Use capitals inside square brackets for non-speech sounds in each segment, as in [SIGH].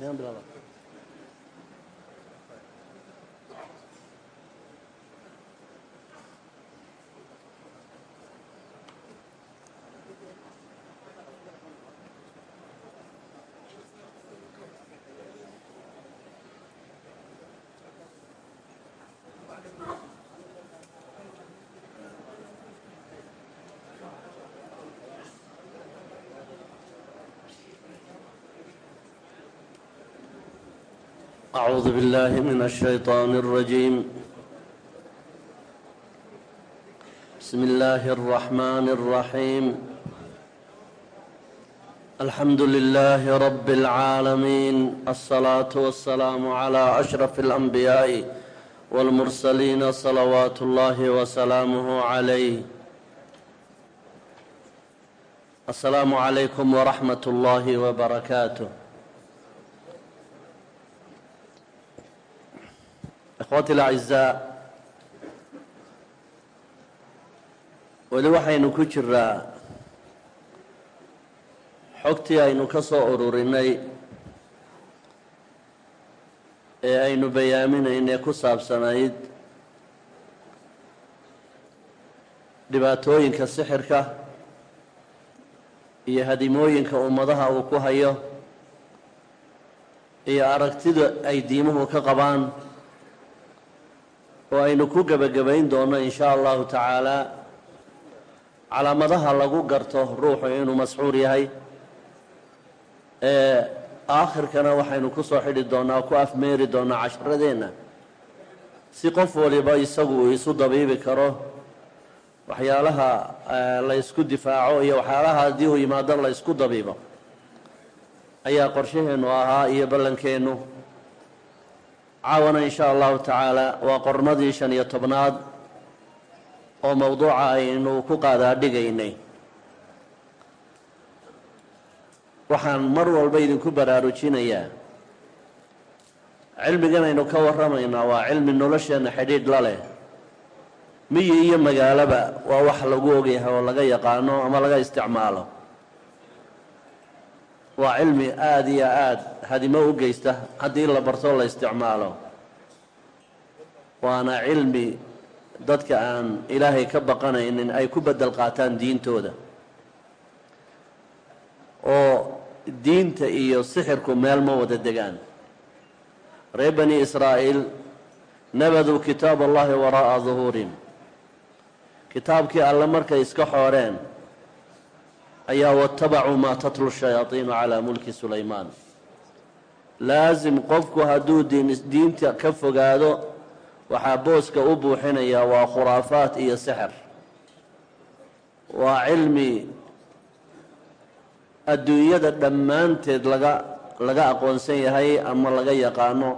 Lembra lá. أعوذ بالله من الشيطان الرجيم بسم الله الرحمن الرحيم الحمد لله رب العالمين الصلاة والسلام على أشرف الأنبياء والمرسلين صلوات الله وسلامه عليه السلام عليكم ورحمة الله وبركاته ikhwaati alacizaa weli waxaynu ku jiraa xogtii aynu ka soo ururinay ee aynu bayaaminaynay ku saabsanayd dhibaatooyinka sixirka iyo hadimooyinka ummadaha uu ku hayo iyo aragtida ay diimuhu ka qabaan oo aynu ku gebagabayn doono in shaa allahu tacaalaa calaamadaha lagu garto ruuxu inuu masxuur yahay ee aakhirkana waxaynu ku soo xidhi doonaa ku afmeeri doonaa casharadeenna si qof waliba isagu uu isu dabiibi karo waxyaalaha la ysku difaaco iyo waxyaalaha haddii uu yimaado la ysku dabiibo ayaa qorshaheennu ahaa iyo ballankeennu caawana in shaa allahu tacaala waa qormadii shan iyo tobnaad oo mowduuca aynu ku qaadaadhigaynay waxaan mar walba idinku baraarujinayaa. Cilmigan aynu ka warramaynaa waa cilmi nolosheenna xidhiidh la leh. Miyi iyo magaalaba waa wax lagu ogyahay oo laga yaqaano ama laga isticmaalo waa cilmi aada iyo aada hadimo u geysta haddii la barto la isticmaalo. Waana cilmi dadka aan ilaahay ka baqanaynin ay ku bedel qaataan diintooda. Oo diinta iyo sixirku meel ma wada degaan. Reer bani israa'iil nabaduu kitaab allahi waraa'a duhuurihim kitaabkii alle markay iska xooreen ayaa watabacuu maa tatlu shayaaiinu calaa mulki sulaymaan. Laasim qofku hadduu diinta ka fogaado waxaa booska u buuxinayaa waa khuraafaat iyo sixir. Waa cilmi adduunyada dhammaanteed laga laga aqoonsan yahay ama laga yaqaano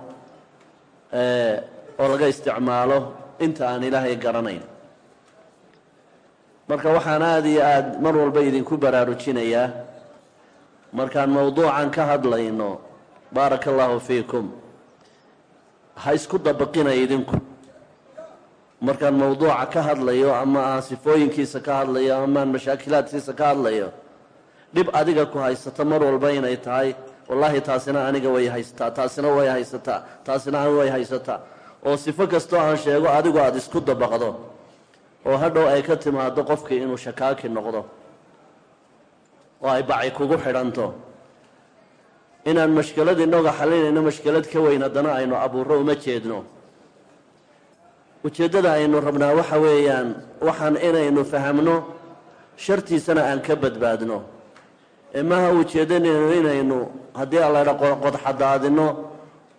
oo laga isticmaalo inta aan ilaahay garanayn marka waxaan aada iyo aada mar walba idinku baraarujinayaa. Markaan mowduucan ka hadlayno baaraka allahu fiikum. Ha isku dabaqina idinku. Markaan mowduuca ka hadlayo ama aan sifooyinkiisa ka hadlayo ama aan mashaakilaadkiisa ka hadlayo dhib adiga ku haysata mar walba inay tahay wallaahi taasina aniga way haysataa taasina way haysataa taasina way haysataa oo sifo kastoo aan sheego adigu aada isku dabaqdo oo hadhow ay ka timaado qofkii inuu shakaaki noqdo oo ay baci kugu xidhanto. Inaan mashkelad inooga xalinayno mashkelad ka weyn haddana aynu abuuro uma jeedno. Ujeeddada aynu rabnaa waxa weeyaan waxaan inaynu fahamno shartiisana aan ka badbaadno. Ee maaha ujeedanaynu inaynu haddii alladha qodxadaadino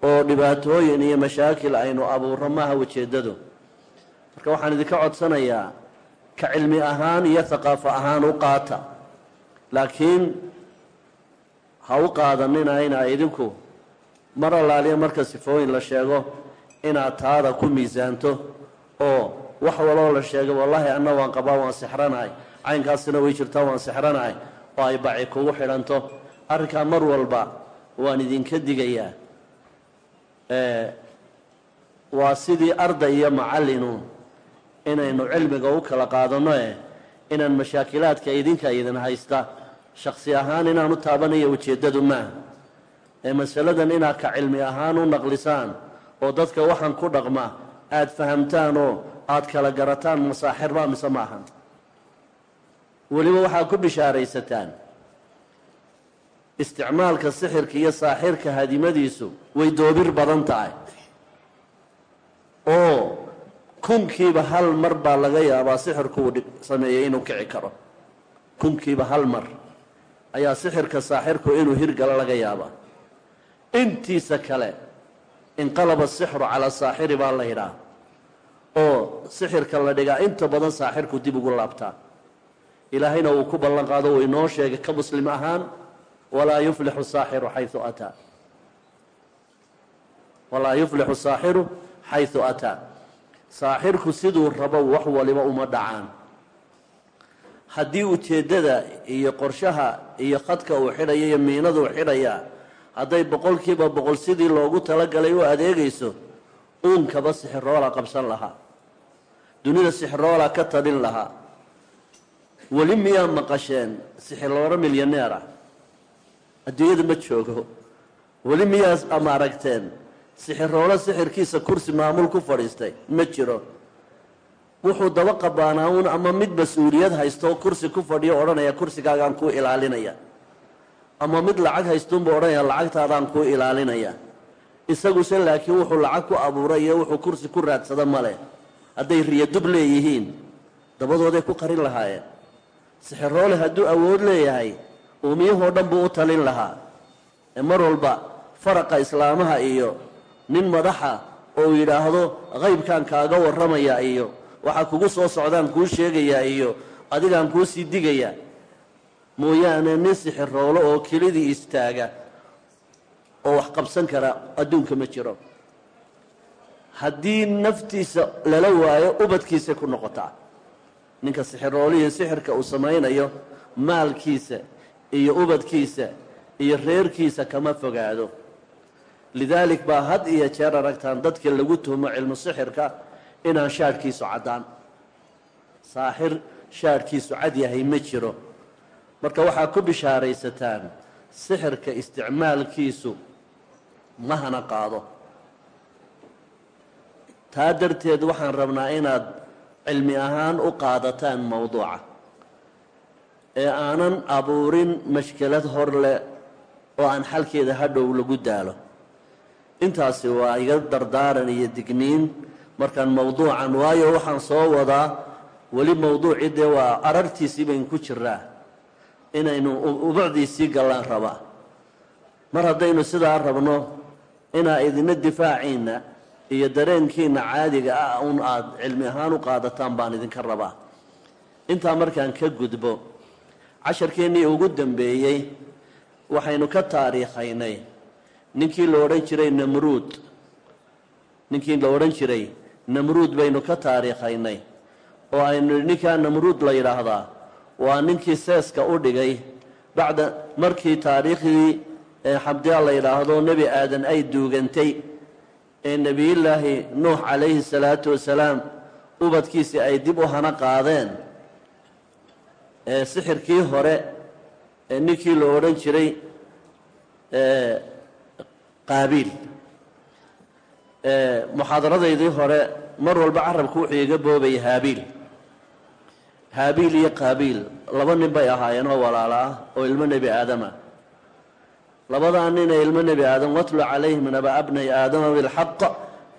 oo dhibaatooyin iyo mashaakil aynu abuuro maaha ujeeddadu marka waxaan idinka codsanayaa ka cilmi ahaan iyo haqaafo ahaan u qaata. Laakiin ha u qaadanina inaa idinku mar allaaliya marka sifooyin la sheego inaad taada ku miisaanto oo wax waloo la sheegay wallaahi anna waan qabaa waan sixranahay. Caynkaasina way jirtaa waan sixranahay. Oo ay baci kugu xidhanto. Arrinkaa mar walba waan idinka digayaa. Waa sidii arday iyo macallinuun inaynu cilmiga u kala qaadanno eh inaan mashaakilaadka idinka idin haysta shaksi ahaan inaan u taabanayo ujeeddadu maaha ee masaladan inaad ka cilmi ahaan u naqlisaan oo dadka waxaan ku dhaqma aada fahamtaan oo aada kala garataan masaaxirbaa mise maahan weliba waxaad ku bishaaraysataan isticmaalka sixirka iyo saaxirka hadimadiisu way doobir badan tahay. Oo kunkiiba hal mar baa laga yaabaa sixirku uu sameeyey inuu kici karo. Kunkiiba hal mar. Ayaa sixirka saaxirku inuu hirgalo laga yaabaa. Intiisa kale inqalaba asixru calaa saaxiri baa la yidhaah oo sixirka la dhigaa inta badan saaxirku dib ugu laabtaa. Ilaahayna uu ku ballan qaado uu inoo sheegay ka muslim ahaan walaa yuflixu saaxiru xayu ataa. Walaa yuflixu saaxiru xayu ataa saaxirku siduu rabo wax waliba uma dhacaan. Haddii ujeeddada iyo qorshaha iyo khadka uu xidhaya iyo miinaduu xidhayaa hadday boqolkiiba boqol sidii loogu talagalay u adeegayso uunkaba sixiroola qabsan lahaa dunida sixiroola ka talin lahaa weli miyaa maqasheen sixiroolo milyaneer ah adduunyada ma joogo. Weli miyaa ama aragteen sixiroolo sixirkiisa kursi maamul ku fadhiistay ma jiro. Wuxuu daba qabaanaa uun ama mid mas'uuliyad haysto kursi ku fadhiyo odhanaya kursigaagaan kuu ilaalinaya. Ama mid lacag haystuunbuu odhanaya lacagtaadaan kuu ilaalinaya. Isaguse laakiin wuxuu lacag ku abuuray iyo wuxuu kursi ku raadsada male hadday riyadub leeyihiin dabadooday ku qarin lahaayeen sixiroole hadduu awood leeyahay uumiyahoo dhan buu u talin lahaa. Ee mar walba faraqa islaamaha iyo nin madaxa oo yidhaahdo qaybkaan kaaga warramaya iyo waxaa kugu soo socdaan kuu sheegayaa iyo adigaan kuu sii digayaa mooyaane nin sixiroolo oo kelidii istaaga oo wax qabsan kara adduunka ma jiro. Haddii naftiisa lala waayo ubadkiisay ku noqotaa ninka sixiroolihii sixirka uu samaynayo maalkiisa iyo ubadkiisa iyo reerkiisa kama fogaado lidaalik baa had iyo jeer aragtaan dadka lagu tuhmo cilmu sixirka inaan shaadhkiisu caddaan. Saaxir shaadhkiisu cad yahay ma jiro. Marka waxaa ku bishaaraysataan sixirka isticmaalkiisu mahana qaado. Taa darteed waxaan rabnaa inaad cilmi ahaan u qaadataan mowduuca ee aanan abuurin mashkelad hor leh oo aan xalkeeda hadhow lagu daalo intaasi waa iga dardaaran iyo digniin. Markaan mowduucan waayo waxaan soo wadaa weli mowduucii dee waa arartiisii baynu ku jiraa inaynu ubucdiisii gallaan rabaa. Mar haddaynu sidaa rabno inaa idina difaaciinna iyo dareenkiina caadiga ah un aada cilmi ahaan u qaadataan baan idinka rabaa. Intaa markaan ka gudbo casharkeennii ugu dambeeyey waxaynu ka taariikhaynay ninkii la odhan jiray namruud ninkii la odhan jiray namruud baynu ka taariikhaynay. Oo aynu ninkaa namruud la yidhaahdaa. Waa ninkii seeska u dhigay. Bacda markii taariikhdii xabdiya la yidhaahdo nebi aadan ay duugantay. Ee nebiyullaahi nuux calayhi salaatu wasalaam ubadkiisii ay dib u hana qaadeen. Ee sixirkii hore ninkii la odhan jiray qaabiil muxaadaradaydii hore mar walba carabku wuxuu iga boobay haabiil haabiil iyo qaabiil laba nin bay ahaayeen oo walaalo ah oo ilmo nebi aadama. Labadaa nin ee ilmo nebi aadam watlu calayhim naba abnay aadama bilxaq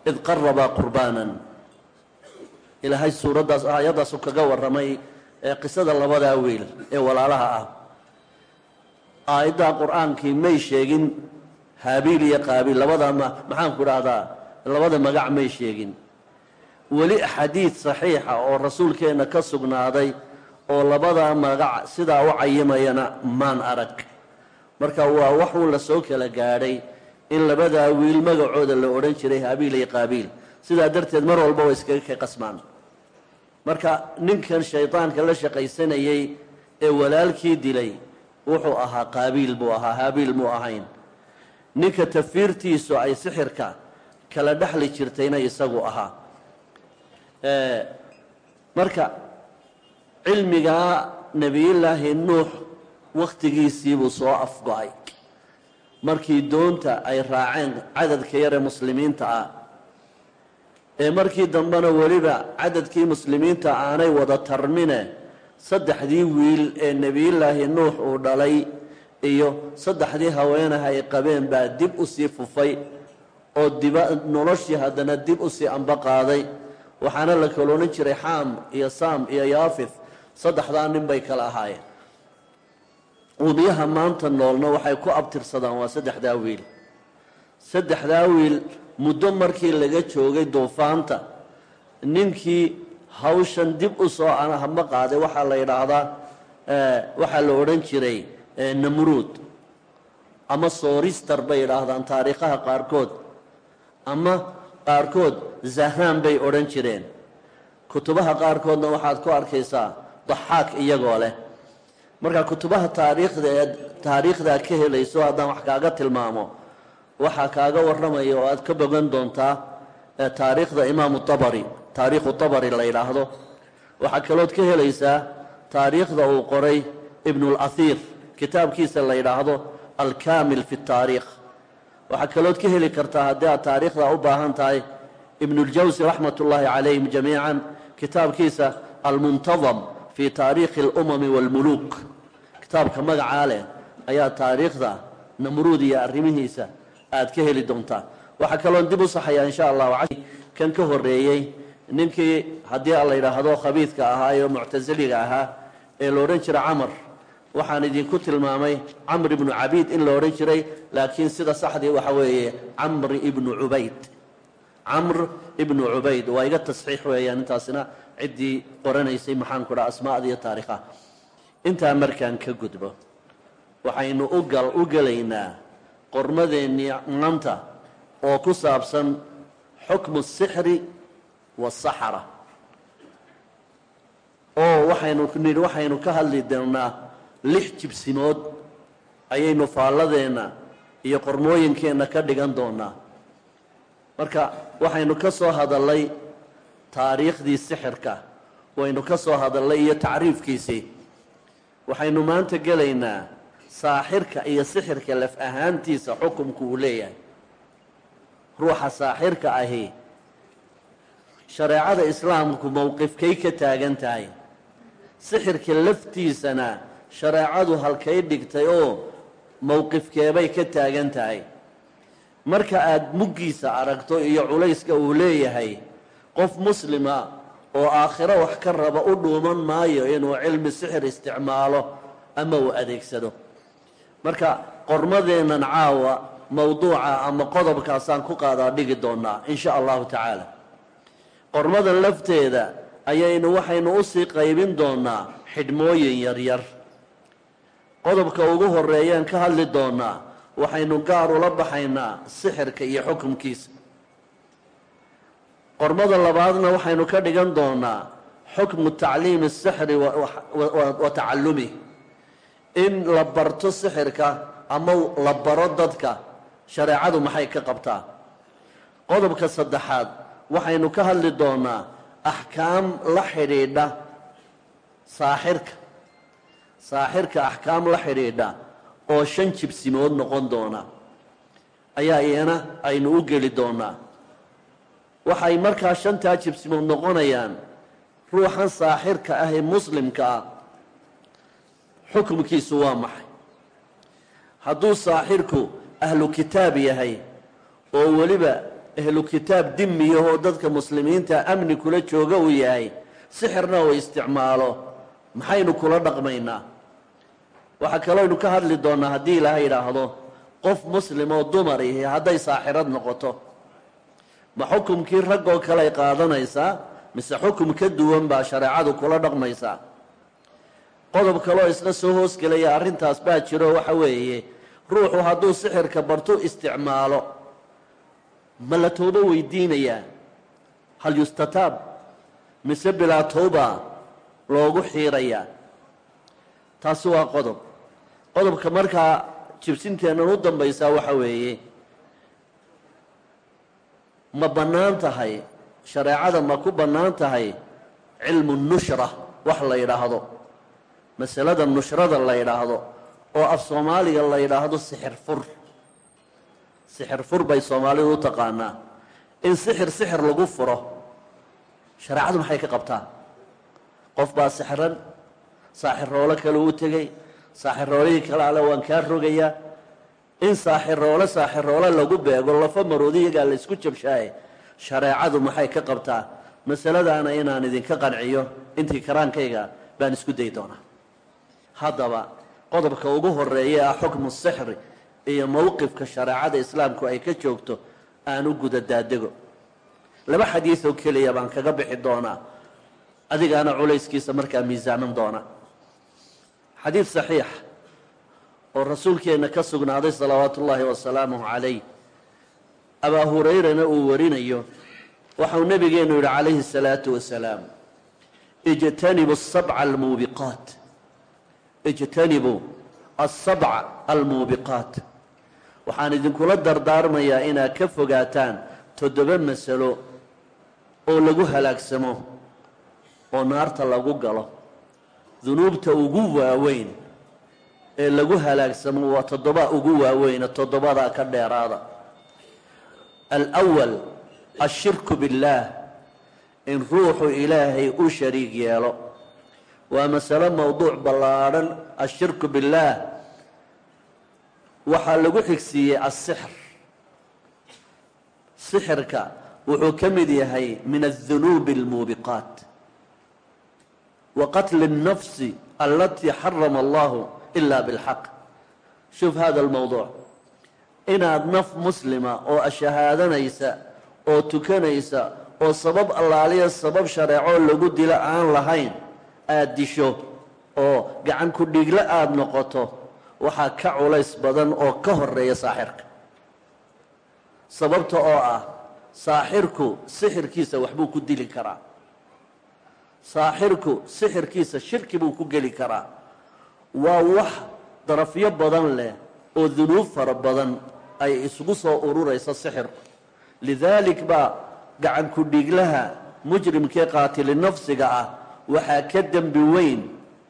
id qarabaa qurbaanan. Ilaahay suuraddaas aayadaasu kaga warramay ee qisada labadaa wiil ee walaalaha ah. Aayaddaa qur'aankii may sheegin haabiil iyo qaabiil labadaa ma maxaanku dhahdaa labada magac may sheegin. Weli xadiid saxiixa oo rasuulkeenna ka sugnaaday oo labadaa magac sidaa u cayimayana maan arag. Marka waa waxuu la soo kala gaadhay in labadaa wiil magacooda la odhan jiray haabiil iyo qaabiil sidaa darteed mar walba way iskaga ka qasmaan. Marka ninkan shaydaanka la shaqaysanayey ee walaalkii dilay wuxuu ahaa qaabiil buu ahaa haabiil muu ahayn ninka tafiirtiisu ay sixirka kala dhexli jirtayna isagu ahaa. Marka cilmigaa nebiyullaahi nuux wakhtigiisiibuu soo afgo-ay. Markii doonta ay raaceen cadadka yare muslimiinta ah ee markii dambena weliba cadadkii muslimiinta aanay wada tarmine saddexdii wiil ee nebiyullaahi nuux uu dhalay iyo saddexdii haweenaha ay qabeen baa dib u sii fufay oo diba noloshii haddana dib u sii amba qaaday. Waxaana la kala odhan jiray xaam iyo saam iyo yaafith saddexdaa nin bay kala ahaayeen. Uumiyaha maanta noolna waxay ku abtirsadaan waa saddexdaa wiil. Saddexdaa wiil muddo markii laga joogay duufaanta ninkii hawshan dib u soo hama qaaday waxaa la yidhaahdaa waxaa la odhan jiray namruud ama soorister bay yidhaahdaan taariikhaha qaarkood. Ama qaarkood zahaan bay odhan jireen. Kutubaha qaarkoodna waxaad ku arkaysaa daxaak iyagoo leh. Marka kutubaha taariikhda ee taariikhdaa ka helayso haddaan wax kaaga tilmaamo waxaa kaaga warramaya oo aad ka bogan doontaa taariikhda imaamu tabari taariikhu tabari la yidhaahdo waxaa kalood ka helaysaa taariikhda uu qoray ibnulasiir kitaabkiisa la yidhaahdo alkaamil fi taariikh. Waxaa kalood ka heli kartaa haddii aad taariikhda u baahan tahay ibnuljawsi raxmat ullaahi calayhim jamiican kitaabkiisa almuntadam fi taariikhi alumami waalmuluuk kitaabka magacaa leh ayaa taariikhda namruud iyo arrimihiisa aad ka heli doontaa. Waxaa kaloon dib u saxayaa insha allahu kan ka horeeyey ninkii haddii la yidhaahdo khabiidka ahaa ee muctasiliga ahaa ee la odhan jiray camar waxaan idinku tilmaamay camr ibnu cabiid in la odhan jiray laakiin sida saxdii waxa weeye camr ibnu cubayd. Camr ibnu cubayd waa iga tasxiix weeyaan intaasina ciddii qoranaysay maxaan ku dhaha asmaada iyo taariikhaha intaa markaan ka gudbo waxaynu ugal u gelaynaa qormadeennii maanta oo ku saabsan xukmu sixri waasaxara oo waxaynu nidhi waxaynu ka hadli doonaa lix jibsimood ayaynu faalladeenna iyo qormooyinkeenna ka dhigan doonaa. Marka waxaynu ka soo hadallay taariikhdii sixirka waynu ka soo hadallay iyo tacriifkiisii waxaynu maanta gelaynaa saaxirka iyo sixirka laf ahaantiisa xukumku uu leeyahay. Ruuxa saaxirka ahi shareecada islaamku mowqifkay ka taagan tahay. Sixirka laftiisana shareecadu halkay dhigtay oo mowqifkeebay ka taagan tahay. Marka aada muggiisa aragto iyo culayska uu leeyahay qof muslima oo aakhiro wax ka raba u dhuuman maayo inuu cilmi sixir isticmaalo ama uu adeegsado. Marka qormadeennan caawa mowduuca ama qodobkaasaan ku qaadaa dhigi doonaa in sha allahu tacaala. Qormadan lafteeda ayaynu waxaynu u sii qaybin doonaa xidhmooyin yaryar qodobka ugu horeeyaan ka hadli doonaa waxaynu gaar ula baxaynaa sixirka iyo xukumkiisa. Qormada labaadna waxaynu ka dhigan doonaa xukmu tacliimi sixri wa tacallumih in la barto sixirka ama la baro dadka shareecadu maxay ka qabtaa? Qodobka saddexaad waxaynu ka hadli doonaa axkaam la xidhiidha saaxirka saaxirka axkaam la xidhiidha oo shan jibsimood noqon doona. Ayaa iyana aynu u geli doonaa waxay markaa shantaa jibsimood noqonayaan ruuxan saaxirka ah ee muslimka ah. Xukumkiisu waa maxay? Hadduu saaxirku ahlu kitaab yahay oo weliba ahlu kitaab dimiyahoo dadka muslimiinta amni kula jooga uu yahay sixirna uu isticmaalo maxaynu kula dhaqmaynaa waxaa kalooynu ka hadli doonaa haddii ilaahay idhaahdo qof muslim oo dumar ihi hadday saaxirad noqoto. Ma xukumkii raggoo kale ay qaadanaysaa? Mise xukum ka duwan baa shareecadu kula dhaqmaysaa? Qodob kaloo isla soo hoosgelaya arrintaas baa jiro waxa weeye ruuxu hadduu sixirka bartu isticmaalo. Ma la toobo weydiinayaa hal yustataab? Mise bilaa towba loogu xiirayaa taasi waa qodob qodobka markaa jibsinteennan u dambaysaa waxa weeye ma bannaan tahay shareecada ma ku bannaan tahay cilmu nushra wax la yidhaahdo. Masalada nushrada la yidhaahdo oo af soomaaliga la yidhaahdo sixir fur. Sixir fur bay soomaalidu u taqaanaa. In sixir sixir lagu furo shareecadu maxay ka qabtaa? Qof baa sixran saaxiroolo kale u tegey saaxiroolihii kale ale waan kaa rogayaa. In saaxiroole saaxiroole lagu beego lafa maroodi iyagaa la isku jabshaaye shareecadu maxay ka qabtaa? Masaladaana inaan idinka qanciyo intii karaankayga baan isku dayi doonaa. Haddaba qodobka ugu horreeya ah xukmu sixri iyo mowqifka shareecada islaamku ay ka joogto aan u guda daadego. Laba xadiid oo keliya baan kaga bixi doonaa. Adigaana culayskiisa markaa miisaanan doona xadiid saxiix oo rasuulkeenna ka sugnaaday salawaatu ullaahi wasalaamuhu calayh abaa hurayrana uu warinayo waxau nabigeenu yidhi calayhi الsalaatu wasalaam ijtanibu sabca almuubiqaat. Ijtanibuu asabca almuubiqaat. Waxaan idinkula dardaarmayaa inaad ka fogaataan toddoba masalo oo lagu halaagsamo oo naarta lagu galo dunuubta ugu waaweyn ee lagu halaagsamo waa toddoba ugu waaweyne toddobada ka dheeraada. Alwal ashirku billaah in ruuxu ilaahay u shariig yeelo. Waa masalo mowduuc ballaadhan ashirku billaah waxaa lagu xigsiiyey asixr sixirka wuxuu ka mid yahay min adunuubi almuubiqaat. wa qatli الnafsi alatii xarama allahu ila biاlxaq shuf hada اlmowduuc inaad naf muslima oo ashahaadanaysa oo tukanaysa oo sabab allaaliya sabab shareeco lagu dilo aan lahayn aada disho oo gacan ku dhiglo aada noqoto waxaa ka culays badan oo ka horeeya saaxirka sababta oo ah saaxirku sixirkiisa waxbuu ku dili karaa saaxirku sixirkiisa shirki buu ku geli karaa. Waa wax darafyo badan leh oo dunuub fara badan ay isugu soo ururaysa sixirku lidaalik baa gacan ku dhiglaha mujrimkee qaatili nafsiga ah waxaa ka dembi weyn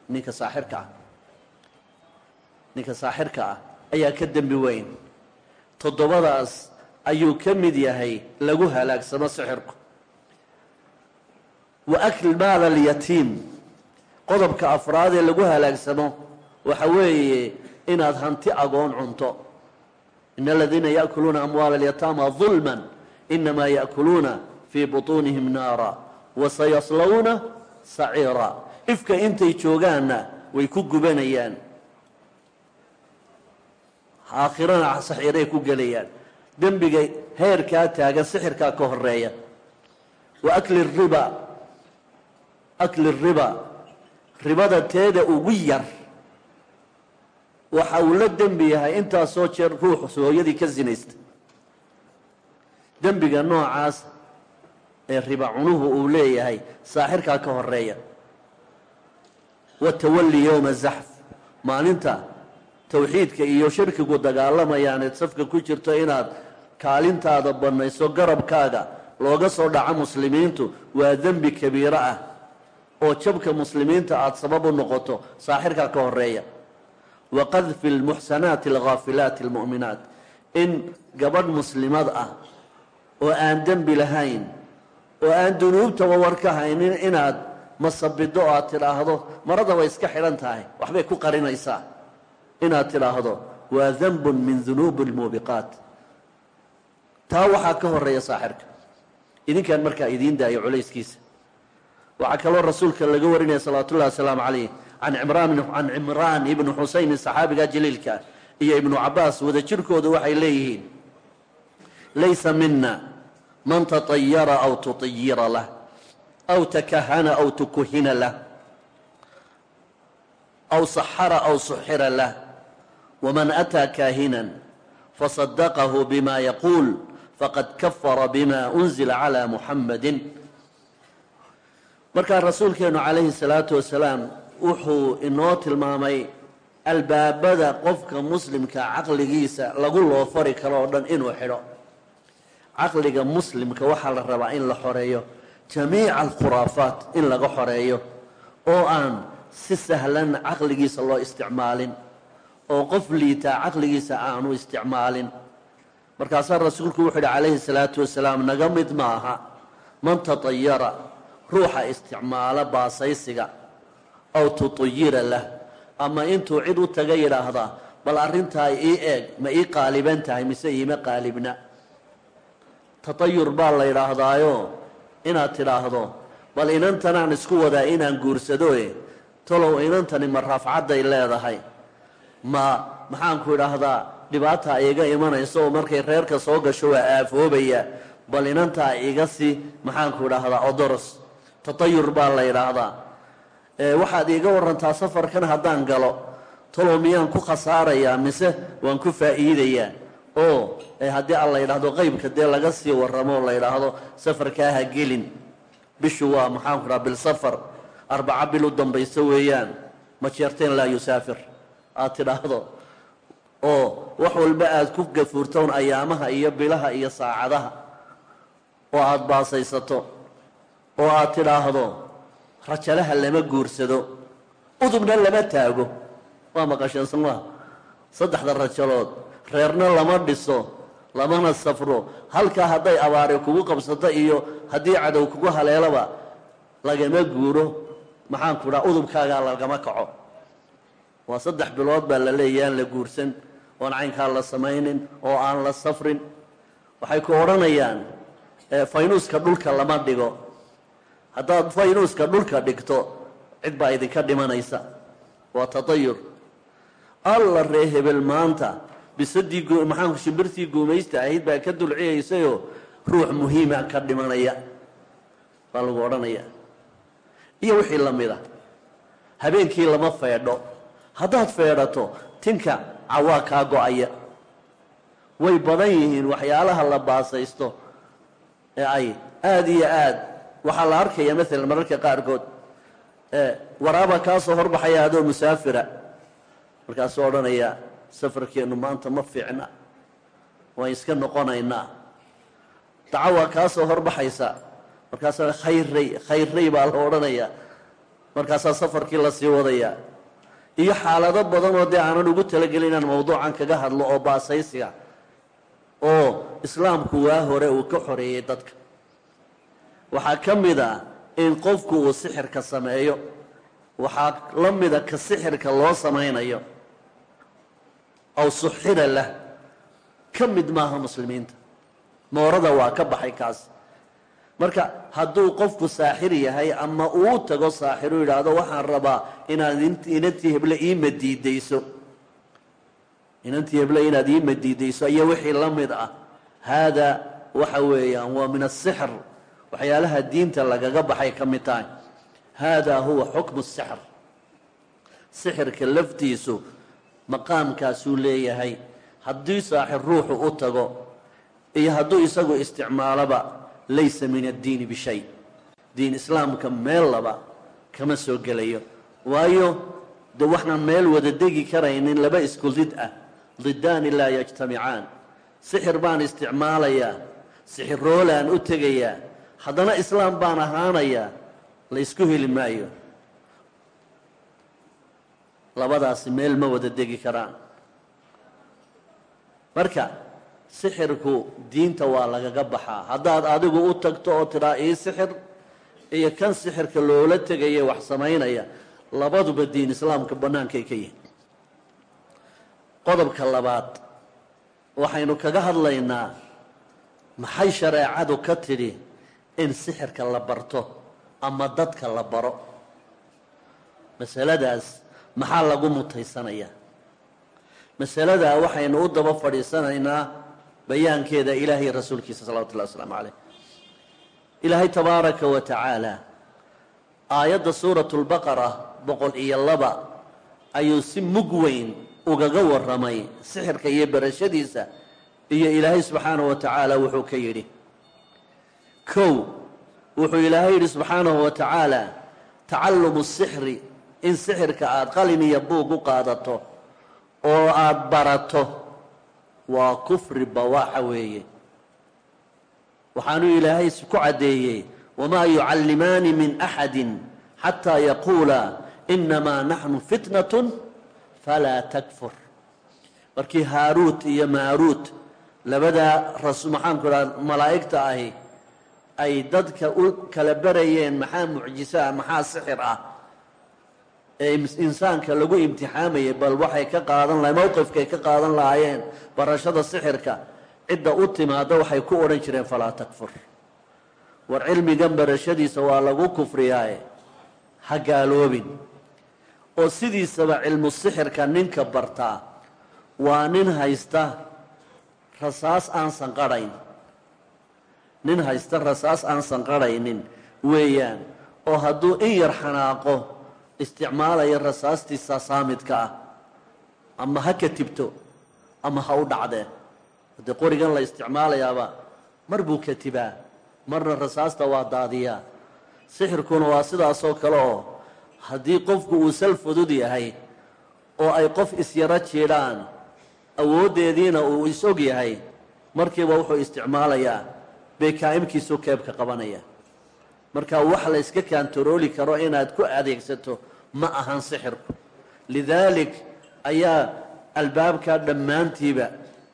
ninka saaxirka ah. Ninka saaxirka ah ayaa ka dembi weyn. Toddobadaas ayuu ka mid yahay lagu halaagsamo sixirku wa akli maal alyatiim. Qodobka afraad ee lagu halaagsamo waxa weeye inaad hanti agoon cunto. In aladiina yaakuluuna amwaala alyataama dulman inamaa yaakuluuna fii butuunihim naara wasayaslawna saciira. Ifka intay joogaanna way ku gubanayaan. Aakhirana saxiiray ku gelayaan. Dembiga heerkaa taagan sixirkaa ka horreeya wa akli akli riba ribada teeda ugu yar waxa uu la dembi yahay intaasoo jeer ruuxu hooyadii ka sinaysta dembiga noocaas ee riba cunuhu uu leeyahay saaxirkaa ka horreeya watawalli yowma zaxf maalinta tawxiidka iyo shirkigu dagaalamayaan eed safka ku jirto inaad kaalintaada bannayso garabkaaga looga soo dhaco muslimiintu waa dembi kabiiro ah oo jabka muslimiinta aada sabab u noqoto saaxirkaa ka horreeya wa qadfi lmuxsanaati alghaafilaati almu'minaat in gabadh muslimad ah oo aan dembi lahayn oo aan dunuubtaba war ka haynin inaad masabido oo aad tidhaahdo marada way iska xidhan tahay. Waxbay ku qarinaysaa inaad tidhaahdo waa danbun min dunuubi lmuubiqaat. Taa waxaa ka horreeya saaxirka. Idinkaan markaa idiin daayo culayskiisa waxaa kaloo rasuulka laga warinaya salawaatu ullahi wasalaamu calayh can cimraan can cimraan ibni xusaynin saxaabiga jaliilka iyo ibnu cabaas wada jirkooda waxay leeyihiin laysa mina man taطayara aw tuطayira lah aw takahana aw tukuhina lah aw saxara aw suxira lah waman ataa kaahinan fasadaqahu bima yaquul faqad kafara bima unzila calى muxamadi markaa rasuulkeenu calayhi salaatu wasalaam wuxuu inoo tilmaamay albaabada qofka muslimka caqligiisa lagu loofari karo oo dhan inuu xidho. Caqliga muslimka waxaa la rabaa in la xoreeyo jamiica alkhuraafaat in laga xoreeyo oo aan si sahlan caqligiisa loo isticmaalin oo qof liitaa caqligiisa aanu isticmaalin. Markaasaa rasuulku wuxuu yidhi calayhi salaatu wasalaam naga mid maaha man tatayara ruuxa isticmaala baasaysiga aw tutayira lah. Ama intuu cid u taga yidhaahdaa bal arrintaa ii eeg ma ii qaaliban tahay mise iima qaalibna? Tatayur baa la yidhaahdaayo inaad tidhaahdo bal inantanaan isku wadaa inaan guursadoe talow inantani ma rafcadday leedahay. Ma maxaanku idhaahdaa dhibaata iga imanaysa oo markay reerka soo gasho waa aafoobaya bal inantaa iga si maxaanku idhaahdaa odoros tatayur baa la yidhaahdaa. Waxaad iiga warantaa safarkan haddaan galo talow miyaan ku khasaarayaa mise waan ku faa'iidayaa? Oo haddii aan la yidhaahdo qeybka dee laga sii warramo la yidhaahdo safarkaa ha gelin. Bishu waa maxaanku dhaha bilsafar arbaca bil u dambayso weeyaan. Ma jeerteen laa yusaafir. Aad tidhaahdo. Oo wax walba aad ku gafuurtoon ayaamaha iyo bilaha iyo saacadaha. Oo aada baasaysato oo aad tidhaahdo rajalaha lama guursado udubna lama taago. Waa maqasheen somaa saddexda rajalood reerna lama dhiso lamana safro. Halkaa hadday abaari kugu qabsato iyo haddii cadow kugu haleelaba lagama guuro. Maxaanku dhaha udubkaagaa lagama kaco. Waa saddex bilood baa la leeyahy aan la guursan oon caynkaa la samaynin oo aan la safrin. Waxay ku odhanayaan faynuuska dhulka lama dhigo haddaad faynuuska dhulka dhigto cid baa idinka dhimanaysa. Waa tatayur alla ree hebel maanta bisadii maxaanku shimbirtii guumaysta ahayd baa ka dulciyaysayoo ruux muhiima ka dhimanaya. Baa lagu odhanaya. Iyo wixii la mid a habeenkii lama feedho. Haddaad feedhato tinka cawaa kaa go'aya. Way badan yihiin waxyaalaha la baasaysto. Ee ay aada iyo aad waxaa la arkaya maalan mararka qaarkood waraaba kaasoo horbaxaya adoo musaafira. Markaasuu odhanaya safarkeennu maanta ma fiicna waan iska noqonaynaa dacawaa kaasoo horbaxaysa markaasaa khayray khayray baa la odhanayaa markaasaa safarkii la sii wadayaa iyo xaalado badanoo dee aanan ugu talagelin inaan mawduucan kaga hadlo oo baasaysiga oo islaamku waa hore uu ka xoreeyey dadka waxaa ka mid a in qofku uu sixirka sameeyo. Waxaa la mida ka sixirka loo samaynayo. Aw suxira lah. Ka mid maaha muslimiinta. Moorada waa ka baxay kaas. Marka hadduu qofku saaxir yahay ama uu tago saaxiru yidhaahdo waxaan rabaa inaad inantii heble ii madiidayso. Inantii heble inaad ii madiidayso. Iyo wixii la mid ah. Haada waxa weeyaan waa min asixr waxyaalaha diinta lagaga baxay ka mid tahay. Haadaa huwa xukmu sixr sixirka laftiisu maqaamkaasuu leeyahay. Haddii saaxir ruuxu u tago iyo hadduu isagu isticmaaloba laysa min addiini bishay. Diin islaamka meel laba kama soo gelayo. Waayo de waxaan meel wada degi karaynin laba isku did ah. Didaani laa yajtamicaan sixir baan isticmaalayaa. Sixiroolaan u tegayaa haddana islaam baan ahaanayaa la ysku heli maayo. Labadaasi meel ma wada degi karaan. Marka sixirku diinta waa lagaga baxaa. Haddaad adigu u tagto oo tidhaa ii sixir iyo kan sixirka loola tegaya wax samaynaya labaduba diin islaamka bannaankay ka yihiin qodobka labaad waxaynu kaga hadlaynaa maxay shareecadu ka tidhi in sixirka la barto ama dadka la baro. Masaladaas maxaa lagu mutaysanayaa? Masaladaa waxaynu u daba fadhiisanaynaa bayaankeeda ilaahay rasuulkiisa salawatu llahi wasalaamu caleyh ilaahay tabaaraka wa tacaala aayadda suuratu lbaqara boqol iyo laba ayuu si mug weyn ugaga warramay sixirka iyo barashadiisa iyo ilaahay subxaanahu wa tacaala wuxuu ka yidhi kow wuxuu ilaahay yidhi subxaanahu wa tacaala tacalumu sixri in sixirka aada qalin iyo buug u qaadato oo aada barato waa kufri bawaaxa weeye. Waxaanuu ilaahay ku caddeeyey wamaa yucallimaani min axadi xataa yaquula inamaa naxnu fitnatun falaa takfur. Markii haaruut iyo maaruut labadaa maxaanku dhaha malaa'igta ahi ay dadka u kala barayeen maxaa mucjiso ah maxaa sixir ah ee insaanka lagu imtixaamayay bal waxay ka qaadan lahay mowqifkay ka qaadan lahaayeen barashada sixirka. Cidda u timaada waxay ku odhan jireen falaa takfur. War cilmigan barashadiisa waa lagu kufriyaaye ha gaaloobin. Oo sidiisaba cilmu sixirka ninka bartaa waa nin haysta rasaas aan sanqadhayn nin haysta rasaas aan sanqadhaynin weeyaan. Oo hadduu in yar xanaaqo isticmaalaya rasaastiisa saamidka ah ama ha katibto ama ha u dhacdee haddii qorigan la isticmaalayaaba mar buu katibaa marna rasaasta waa daadiyaa. Sixirkuna waa sidaasoo kale oo haddii qofku uu sal fudud yahay oo ay qof isyaro jiidhaan awooddeediina uu is-og yahay markiiba wuxuu isticmaalayaa beekaa'imkiisuu keebka qabanaya. Marka wax la yska kaantarooli karo inaad ku adeegsato ma ahan sixirku lidaalik ayaa albaabkaa dhammaantiiba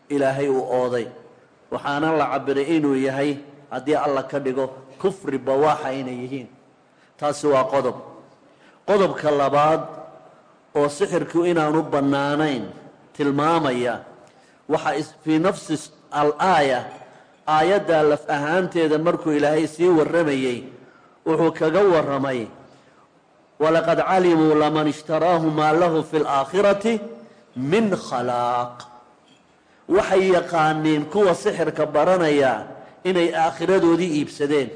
ilaahay uu ooday. Waxaana la cabiray inuu yahay haddii alla ka dhigo kufri bawaaxa inay yihiin. Taasi waa qodob. Qodobka labaad oo sixirku inaanu bannaanayn tilmaamaya waxaa fii nafsi al-aaya aayaddaa laf ahaanteeda markuu ilaahay sii warramayey wuxuu kaga warramay walaqad calimuu laman ishtaraahu maa lahu fi laakhirati min khalaaq. Waxay yaqaaniin kuwa sixirka baranaya inay aakhiradoodii iibsadeen.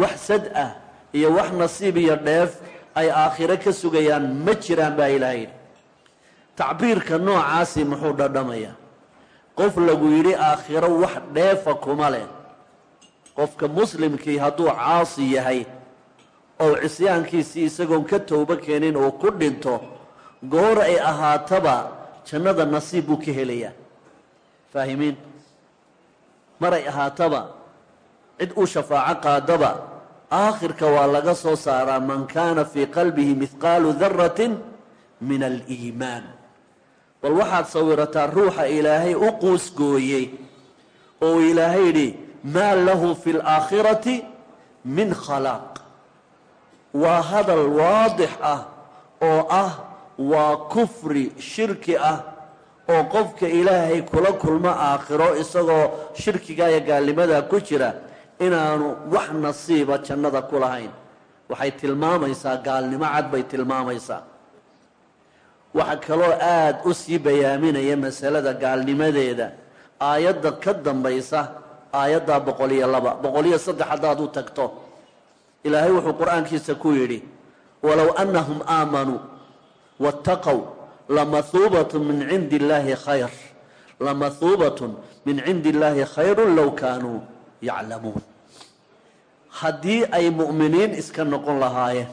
Wax sad ah iyo wax nasiib iyo dheef ay aakhiro ka sugayaan ma jiraan baa ilaahay tacbiirka noocaasi muxuu dhadhamayaa qof lagu yidhi aakhiro wax dheefa kuma leh. Qofka muslimkii hadduu caasi yahay oo cisyaankiisii isagoon ka towbo keenin uu ku dhinto goor ay ahaataba jannada nasiib buu ka helayaa. Faahimiin? Maray ahaataba cid u shafaaco qaadaba aakhirka waa laga soo saaraa man kaana fii qalbihi mihqaalu daratin min aliimaan bal waxaad sawirataa ruuxa ilaahay u quusgooyey oo ilaahay yidhi maa lahu fi laakhirati min khalaaq waa hadal waadix ah oo ah waa kufri shirki ah oo qofka ilaahay kula kulmo aakhiro isagoo shirkiga iyo gaalnimadaa ku jira inaanu wax nasiiba jannada ku lahayn. Waxay tilmaamaysaa gaalnimo cad bay tilmaamaysaa waxa kaloo aada u sii bayaaminaya masalada gaalnimadeeda. Aayadda ka dambaysa aayaddaa boqol iyo laba boqol iyo saddex haddaad u tagto. Ilaahay wuxuu qur'aankiisa ku yidhi walow annahum aamanuu waataqow lamahuubatun min cindi illaahi khayr. Lamahuubatun min cindi illaahi khayrun low kaanuu yaclamuun. Haddii ay mu'miniin iska noqon lahaayeen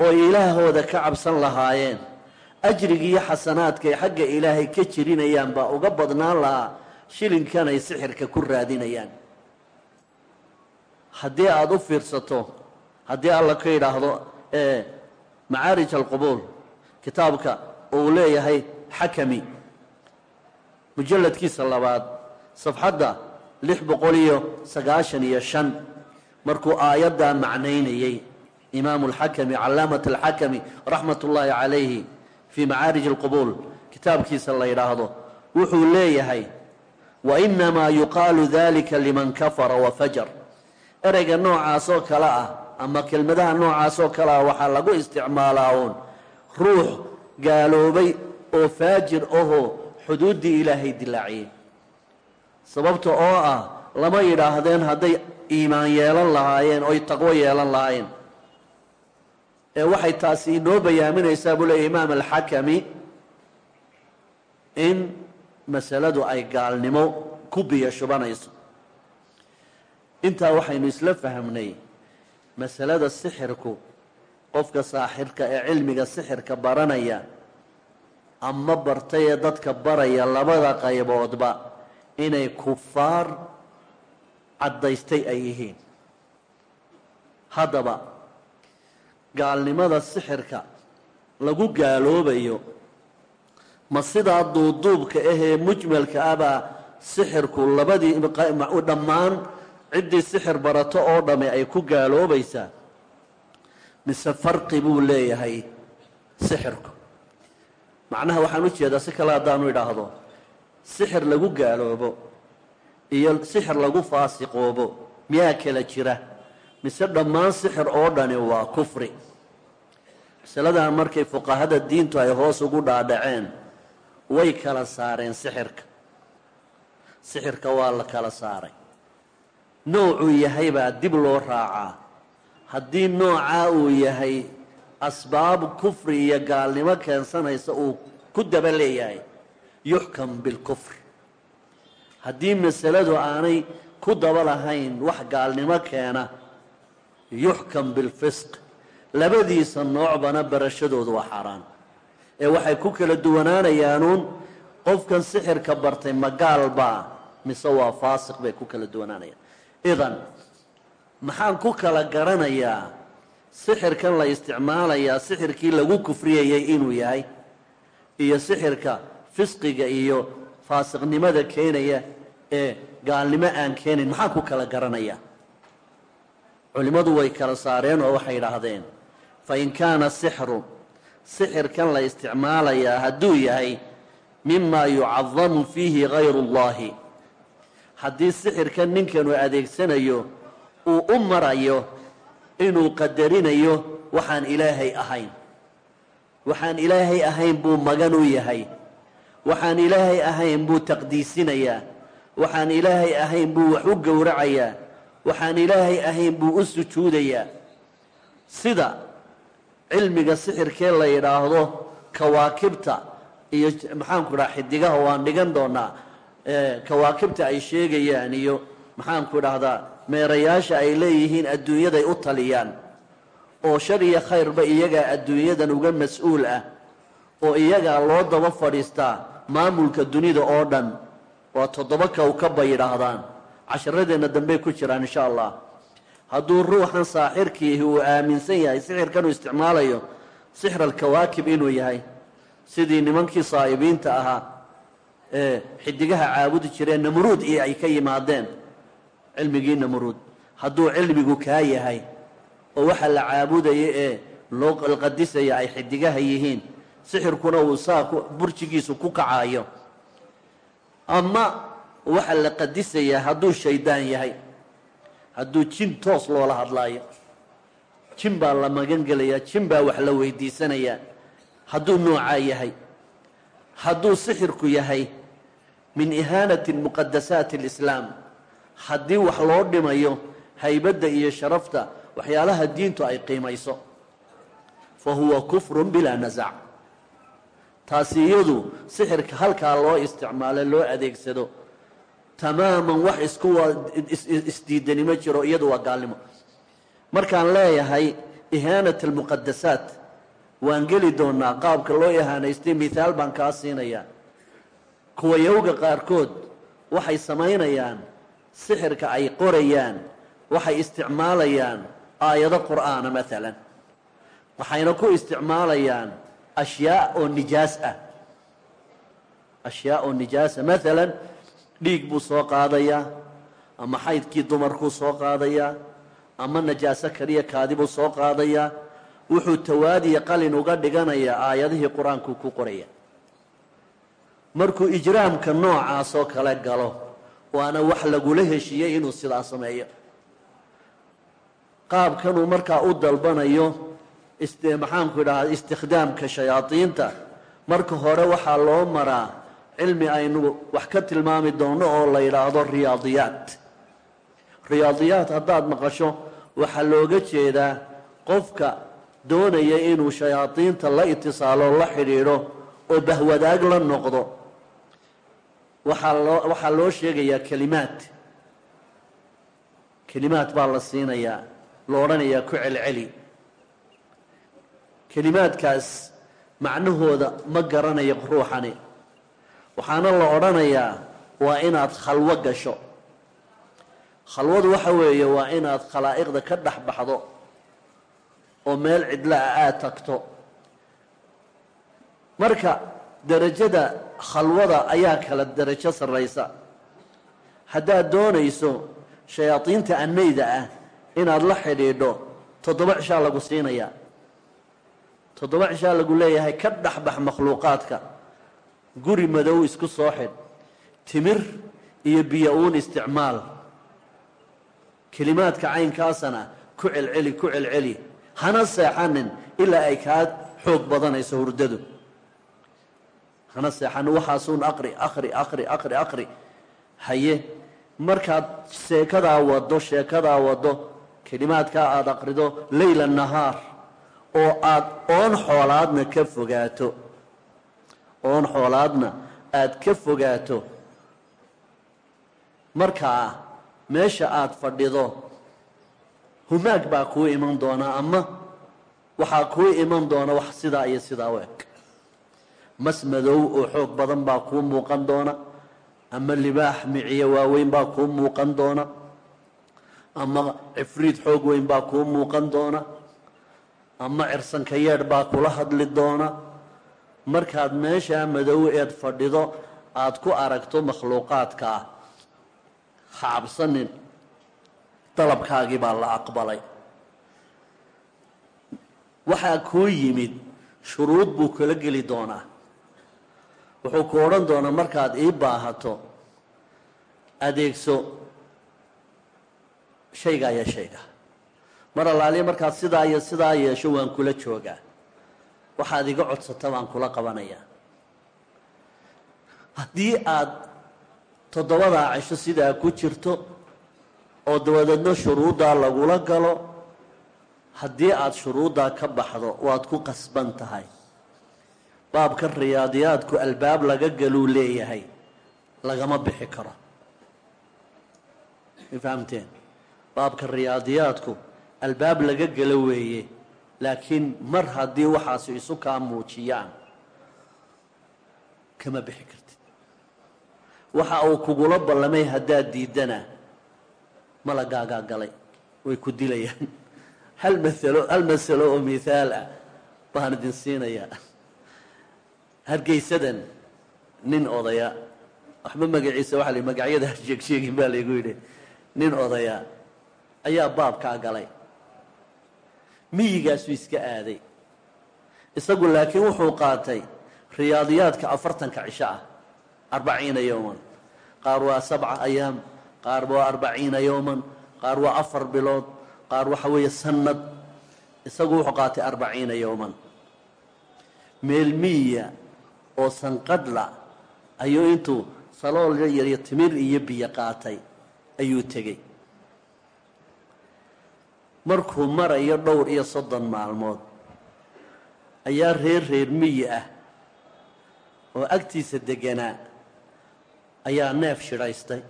oo ilaahooda ka cabsan lahaayeen ajrigiiyo xasanaadka ay xagga ilaahay ka jirinayaan baa uga badnaan lahaa shilinkan ay sixirka ku raadinayaan. Haddii aada u fiirsato haddii alla ka yidhaahdo macaarij alqubuul kitaabka uu leeyahay xakami mujalladkiisa labaad safxadda lix boqol iyo sagaashan iyo shan markuu aayaddaa macnaynayey imaamu alxakami calaamat alxakami raxmat ullaahi calayhi fii macaarij alqubuul kitaabkiisa la yidhaahdo wuxuu leeyahay wa inamaa yuqaalu dalika liman kafara wafajar ereyga noocaasoo kale ah ama kelmadaha noocaasoo kale ah waxaa lagu isticmaalaa uun ruux gaaloobay oo faajir ahoo xuduuddii ilaahay dilaaciyey. Sababta oo ah lama yidhaahdeen hadday iimaan yeelan lahaayeen oy taqwo yeelan lahaayeen ee waxay taasi inoo bayaaminaysaa buu leeyahy imaam alxakami in masaladu ay gaalnimo ku biyo shubanayso. Intaa waxaynu isla fahamnay masalada sixirku qofka saaxirka ee cilmiga sixirka baranaya ama bartay ee dadka baraya labada qayboodba inay kufaar caddaystay ay yihiin. Haddaba gaalnimada sixirka lagu gaaloobayo ma sidaa duuduubka ahee mujmalka ahbaa sixirku labadii dhammaan? Ciddii sixir barato oo dhamme ay ku gaaloobaysaa mise farqi buu leeyahay sixirku? Macnaha waxaan u jeedaa si kale haddaanu idhaahdo sixir lagu gaaloobo iyo sixir lagu faasiqoobo miyaa kala jira? Mise dhammaan sixir oo dhani waa kufri masaladan markay fuqahada diintu ay hoos ugu dhaadhaceen way kala saareen sixirka. Sixirka waa la kala saaray. Noocuu yahay baa dib loo raacaa. Haddii noocaa uu yahay asbaab kufri iyo gaalnimo keensanaysa uu ku daba leeyahay. Yuxkam bilkufr haddii masaladu aanay ku daba lahayn wax gaalnimo keena yuxkam bilfisq labadiisa noocbana barashadoodu waa xaaraan. Ee waxay ku kala duwanaanayaanuun qofkan sixirka bartay ma gaal baa mise waa faasiq bay ku kala duwanaanayaan. Idan maxaan ku kala garanayaa sixirkan la isticmaalayaa sixirkii lagu kufriyayay inuu yahay iyo sixirka fisqiga iyo faasiqnimada keenaya ee gaalnimo aan keenayn maxaan ku kala garanayaa. Culimmadu way kala saareen oo waxay idhaahdeen fain kaana sixru sixirkan la isticmaalayaa hadduu yahay mima yucadamu fiihi gayru اllahi haddii sixirkan ninkanu adeegsanayo uu u marayo inuu qadarinayo waxaan ilaahay ahayn waxaan ilaahay ahayn buu magan u yahay waxaan ilaahay ahayn buu taqdiisinayaa waxaan ilaahay ahayn buu wax u gowracayaa waxaan ilaahay ahayn buu u sujuudayaa sida cilmiga sixirkee la yidhaahdo kawaakibta iyo maxaanku dhaha xidigaha waan dhigan doonaa kawaakibta ay sheegayaan iyo maxaanku dhahdaa meerayaasha ay leeyihiin adduunyaday u taliyaan oo shar iyo khayrba iyagaa adduunyadan uga mas'uul ah oo iyagaa loo daba fadhiistaa maamulka dunida oo dhan waa toddoba kowkabba yidhaahdaan. Casharadeenna dambey ku jiraan insha allah hadduu ruuxan saaxirkiihi uu aaminsan yahay sixirkanuu isticmaalayo sixr alkawaakib inuu yahay. Sidii nimankii saa'ibiinta ahaa ee xidigaha caabudi jireen namruud iyo ay ka yimaadeen cilmigii namruud. Hadduu cilmigu kaa yahay oo waxa la caabudaya ee loo qadisaya ay xidigaha yihiin sixirkuna uu saa burjigiisu ku kacayo ama waxa la qadisayaa hadduu shaydaan yahay hadduu jin toos loola hadlaayo jin baa la magan gelayaa jin baa wax la weydiisanayaa. Hadduu noocaa yahay hadduu sixirku yahay min ihaanati muqadasaati alislaam haddii wax loo dhimayo haybadda iyo sharafta waxyaalaha diintu ay qiimayso. Fa huwa kufrun bilaa nasac taasi iyadu sixirka halkaa loo isticmaalo loo adeegsado tamaaman wax isku isdiidani ma jiro iyadu waa gaalnimo. Markaan leeyahay ihaanat almuqadasaat waan geli doonaa qaabka loo ihaanaystay mithaal baan kaa siinayaa. Kuwa yowga qaarkood waxay samaynayaan sixirka ay qorayaan waxay isticmaalayaan aayado qur'aana maalan waxayna ku isticmaalayaan ashyaa oo nijaas ah. Ashyaa oo nijaasa maalan dhiig buu soo qaadayaa ama xaydkii dumarkuu soo qaadayaa ama najaaso kaliya kaadibuu soo qaadayaa wuxuu tawaadiya qalin uga dhiganayaa aayadihii qur'aankuu ku qoraya. Markuu ijraamka noocaasoo kale galo waana wax lagula heshiiyey inuu sidaa sameeyo. Qaabkanuu markaa u dalbanayo maxaanku idhahda istikhdaamka shayaadiinta marka hore waxaa loo maraa cilmi aynu wax ka tilmaami doonno oo la yidhaahdo riyaadiyaat. Riyaadiyaat haddaad maqasho waxaa looga jeedaa qofka doonaya inuu shayaadiinta la itisaalo la xidhiidho oo bahwadaag la noqdo. Waxaa loo waxaa loo sheegayaa kelimaad. Kelimaad baa la siinayaa lo odhanayaa ku celceli. Kelimaadkaas macnahooda ma garanayo ruuxani waxaana la odhanayaa waa inaad khalwo gasho. Khalwadu waxa weeye waa inaad khalaa'iqda ka dhex baxdo oo meel cidla ah aada tagto. Marka derajada khalwada ayaa kala derajo sarraysa. Haddaad doonayso shayaadiinta annayda ah inaad la xidhiidho toddoba cishaa lagu siinayaa. Toddoba cishaa lagu leeyahay ka dhexbax makhluuqaadka guri madow isku soo xidh. Timir iyo biyo uun isticmaal. Kelimaadka caynkaasana ku celceli ku celceli. Hana seexanin ilaa ay kaa xoog badanayso hurdadu. Hana seexanin waxaasuun aqri aqri aqri aqri aqri. Haye markaad sheekadaa wado sheekadaa wado kelimaadkaa aada aqrido leyla nahaar oo aada oon xoolaadna ka fogaato oon xoolaadna aada ka fogaato. Markaa meesha aada fadhido humaag baa kuu iman doona ama waxaa kuu iman doona wax sidaa iyo sidaa u eg. Mas madow oo xoog badan baa kuu muuqan doona ama libaax miciyo waaweyn baa kuu muuqan doona ama cifriid xoog weyn baa kuu muuqan doona ama cirsanka yeedh baa kula hadli doona markaad meeshaa madow eed fadhido aada ku aragto makhluuqaadkaa ha cabsanin dalabkaagii baa la aqbalay. Waxaa kuu yimid shuruud buu kala geli doonaa. Wuxuu ku odhan doonaa markaad ii baahato adeegso shaygaa iyo shayga. Mar allaaliya markaad sidaa iyo sidaa yeesho waan kula joogaa waxaad iga codsata baan kula qabanayaa. Haddii aad toddobadaa cisho sidaa ku jirto oo dabadeedna shuruuddaa lagula galo haddii aad shuruuddaa ka baxdo waad ku qasban tahay. Baabka riyaadiyaadku albaab laga galuu leeyahay lagama bixi karo. Ma fahamteen baabka riyaadiyaadku albaab laga galo weeye laakiin mar haddii waxaasi isu kaa muujiyaan kama bixi kartid. Waxa uu kugula ballamay haddaad diiddana malagaagaa galay way ku dilayaan. [LAUGHS] Hal maalo hal masalo oo mithaal ah baan idin siinayaa. [LAUGHS] Hargeysadan nin odaya waxba magaciisa waxa la magacyada [LAUGHS] harsheegsheegin baa laygu yidhi nin odaya ayaa baabkaa galay miyigaasuu iska aaday. Isagu laakiin wuxuu qaatay riyaadiyaadka afartanka cisho ah arbaciina yowman qaar waa sabca ayaam qaar waa arbaciina yowman qaar waa afar bilood qaar waxa weeye sanad isagu wuxuu qaatay arbaciina yowman meel miyiya oo sanqadhla ayuu intuu salool yar iyo timir iyo biyo qaatay ayuu tegey markuu marayo dhowr iyo soddon maalmood. Ayaa reer reer miyi ah oo agtiisa deganaa ayaa neef shidhaystay.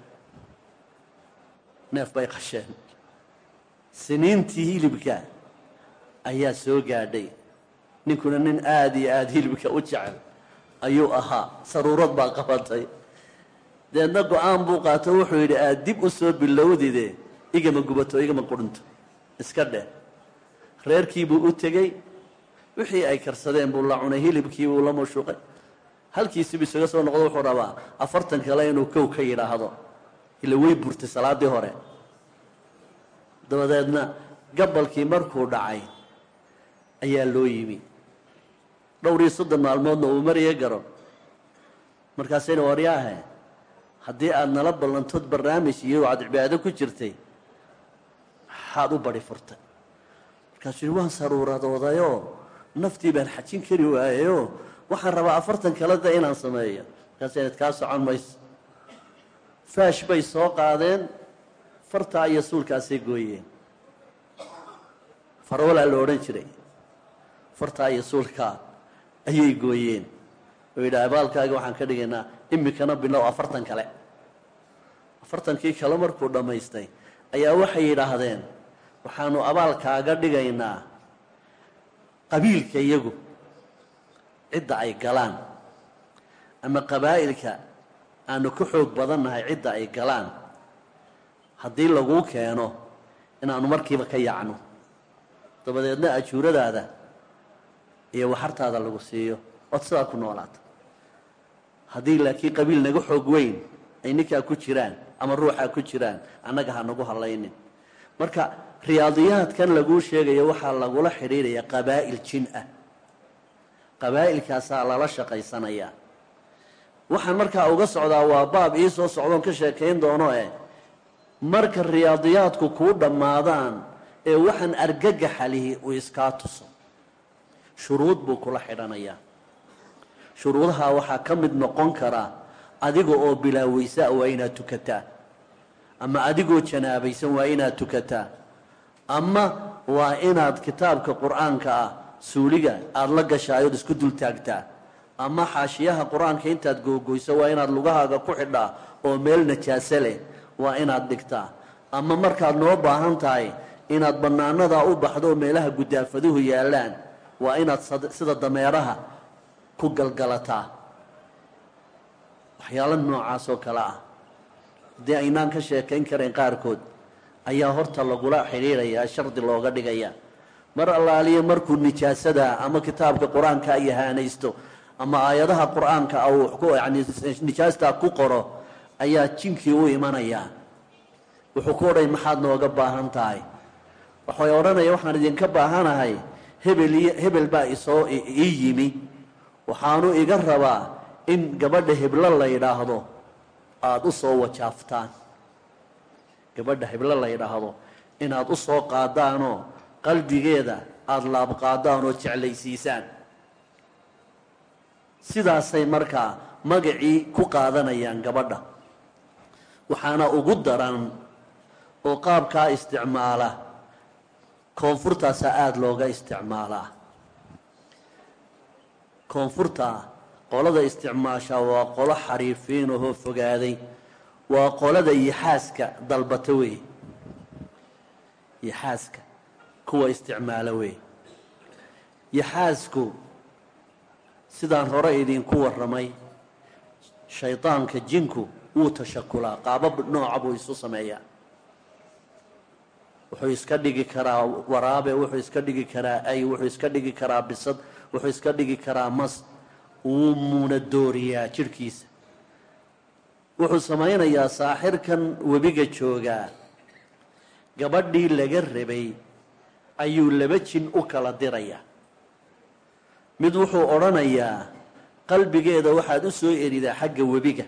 Neef bay qasheen. Siniintii hilibka ayaa soo gaadhay. Ninkuna nin aada iyo aada hilibka u jecel ayuu ahaa. Saruurad baa qabatay. Deedna go'aan buu qaato wuxuu yidhi aada dib u soo bilowdide igama gubato igama qudhinto iska dheh. Reerkiibuu u tegey wixii ay karsadeen buu la cunay hilibkiibuu la mushuqay. Halkiisibu isaga soo noqdo wuxuu rabaa afartan kale inuu kow ka yidhaahdo. Ila way burtay salaadii hore. Dabadeedna gabalkii markuu dhacay ayaa loo yimi. Dhowr iyo soddon maalmoodna uu maraya garo. Markaasayna waryaahe haddii aada nala ballantood barnaamij iyo aad cibaado ku jirtay maxaad u bari furtay markaasuu yihi waan saruuradoodayoo naftii baan xajin kari waayayoo waxaan rabaa afartan kale da inaan sameeyo. Markaas inaad kaa socon mayso. Faash bay soo qaadeen fartaa iyo suulkaasay gooyeen. Farwalaa la odhan jiray fartaa iyo suulkaa ayay gooyeen. Oo yidhi abaalkaaga waxaan ka dhigaynaa imikana bilow afartan kale. Afartankii kale markuu dhammaystay ayaa waxay yidhaahdeen waxaanu abaalkaaga dhigaynaa qabiilka iyagu. Cidda ay galaan. Ama qabaa'ilka aanu ka xoog badannahay cidda ay galaan. Haddii laguu keeno inaanu markiiba ka yacno. Dabadeedna ajuuradaada iyo waxartaada lagu siiyo. Ood sidaa ku noolaata haddii laakiin qabiil naga xoog weyn ay ninkaa ku jiraan ama ruuxaa ku jiraan annaga ha nagu hadlaynin marka riyaadiyaadkan laguu sheegayo waxaa lagula xidhiidhaya qabaa'il jin ah. Qabaa'ilkaasaa lala shaqaysanayaa. Waxaan markaa uga socdaa waa baab ii soo socdoon ka sheekayn doono eh. Marka riyaadiyaadku kuu dhammaadaan ee waxaan argagaxalihi uu iskaa tuso shuruud buu kula xidhanayaa. Shuruudaha waxaa ka mid noqon karaa adiga oo bilaaweysaa waa inaad tukataa ama adigoo janaabaysan waa inaad tukataa ama waa inaad kitaabka qur'aanka ah suuliga aada la gashaayood isku dul taagtaa. Ama xaashiyaha qur'aanka intaad googoyso waa inaad lugahaaga ku xidhaa oo meel najaase leh. Waa inaad dhigtaa. Ama markaad noo baahan tahay inaad bannaanadaa u baxdo oo meelaha guddaafaduhu yaallaan waa inaad sida dameeraha ku galgalataa. Waxyaalo noocaas oo kale ah. Haddii aynaan ka sheekayn karayn qaarkood ayaa horta lagula xidhiidhayaa shardi looga dhigaya. Mar allaaliya markuu nijaasada ama kitaabka qur'aanka yahaanaysto ama aayadaha qur'aanka yani nijaastaa ku qoro ayaa jinkii u imanayaa wuxuu ku odhay maxaad nooga baahan tahay? Waxay odhanaya waxaan idinka baahanahay hebel hebel baa isoo ii yimi. Waxaanu iga rabaa in gabadha heblo la yidhaahdo aada u soo wajaaftaan gabadha heblo la yidhaahdo inaad u soo qaadaanoo qalbigeeda aada laabqaadaan oo jeclaysiisaan. Sidaasay markaa magacii ku qaadanayaan gabadha. Waxaana ugu daran oo qaabkaa isticmaala koonfurtaasaa aada looga isticmaalaa. Koonfurta qolada isticmaashaa waa qolo xariifiin ahoo fogaaday waa qolada yixaaska dalbata wey. Yixaaska kuwa isticmaala wey. Yixaasku sidaan hore idinku warramay shaydaanka jinku wuu tashakulaa. Qaabab nooca buu isu sameeyaa. Wuxuu iska dhigi karaa waraabe wuxuu iska dhigi karaa ay wuxuu iska dhigi karaa bisad wuxuu iska dhigi karaa mas. Wuu muuna dooriyaa jidhkiisa wuxuu samaynayaa saaxirkan webiga joogaa. Gabadhii laga rabay ayuu laba jin u kala dirayaa mid wuxuu odhanayaa qalbigeeda waxaad u soo eridaa xagga webiga.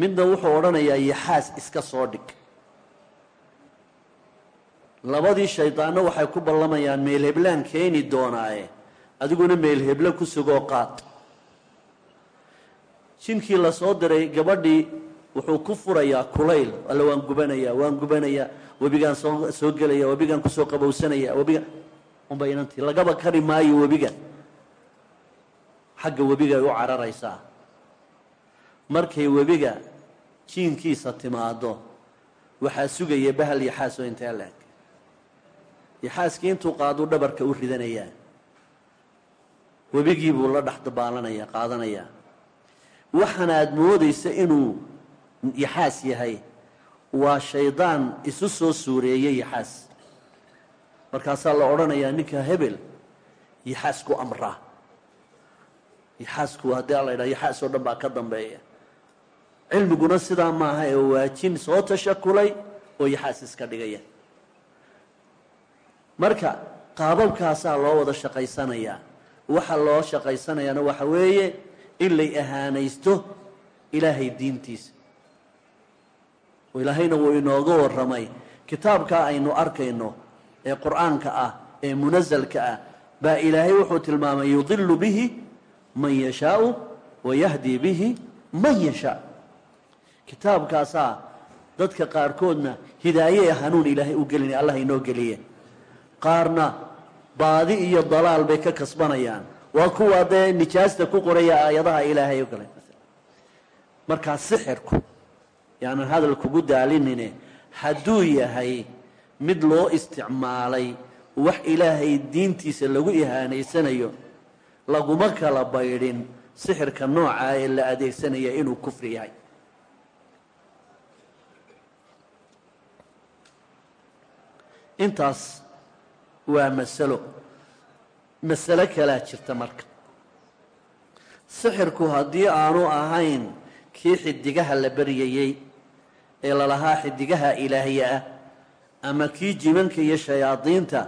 Midna wuxuu odhanayaa yaxaas iska soo dhig. Labadii shaydaanno waxay ku ballamayaan meel heblaan keeni doonaaye. Adiguna meel heblo ku sugoo qaad jinkii la soo diray gabadhii wuxuu ku furayaa kulayl. Alle waan gubanayaa waan gubanayaa webigaan soo gelaya webigaan ku soo qabowsanaya webiga. Unba inantii lagaba kari maayo webiga. Xagga webiga ay u cararaysaa. Markay webiga jiinkiisa timaado waxaa sugaya bahal yaxaasoo intee leeg. Yaxaaskii intuu qaaduu dhabarka u ridanayaa webigii buu la dhex dabaalanaya qaadanayaa waxaana aada moodaysa inuu yaxaas yahay. Waa shaydaan isu soo suureeyey yaxaas markaasaa la odhanayaa ninka hebel yaxaasku amraa yaxaasku haddii a la ydhaha yaxaas oo dhan baa ka dambeeya. Cilmiguna sidaa maaha ee waa jin soo tashakulay oo yaxaas iska dhigaya. Marka qaababkaasaa loo wada shaqaysanayaa. Waxa loo shaqaysanayaana waxa weeye in lay ahaanaysto ilaahay diintiisa. Ilaahayna wuu inooga warramay. Kitaabkaa aynu arkayno ee qur'aanka ah ee munasalka ah baa ilaahay wuxuu tilmaamay yudilu bihi man yashaau wayahdi bihi man yashaa kitaabkaasaa dadka qaarkoodna hidaaye ee hanuun ilaahay u gelinay allah inoo geliye. Qaarna baadi iyo dalaal bay ka kasbanayaan waa kuwa dee nijaasta ku qoraya aayadaha ilaahay o kale markaa sixirku yaanan hadal kugu daalinine hadduu yahay mid loo isticmaalay wax ilaahay diintiisa lagu ihaanaysanayo laguma kala baydhin sixirka noocaa ee la adeegsanaya inuu kufri yahay. Intaas waa masalo masalo kalaa jirta marka. Sixirku haddii aanu ahayn kii xidigaha la baryayey ee lalahaa xidigaha ilaahya ah ama kii jimanka iyo shayaadiinta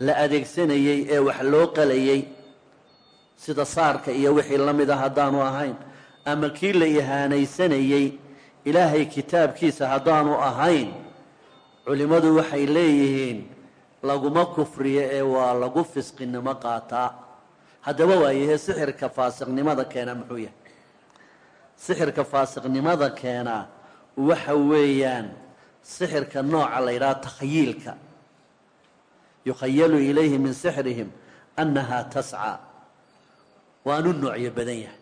la adeegsanayey ee wax loo qalayey sida saarka iyo wixii la mid a haddaanu ahayn ama kii la ihaanaysanayey ilaahay kitaabkiisa haddaanu ahayn culimmadu waxay leeyihiin laguma kufriyo ee waa lagu fisqinimo qaataa haddaba waayahe sixirka faasiqnimada keena muxuu yahay? Sixirka faasiqnimada keenaa waxa weeyaan sixirka nooca la yidhaha takhyiilka. Yukhayalu ilayhi min sixrihim annahaa tascaa. Waanu noocyo badan yahay.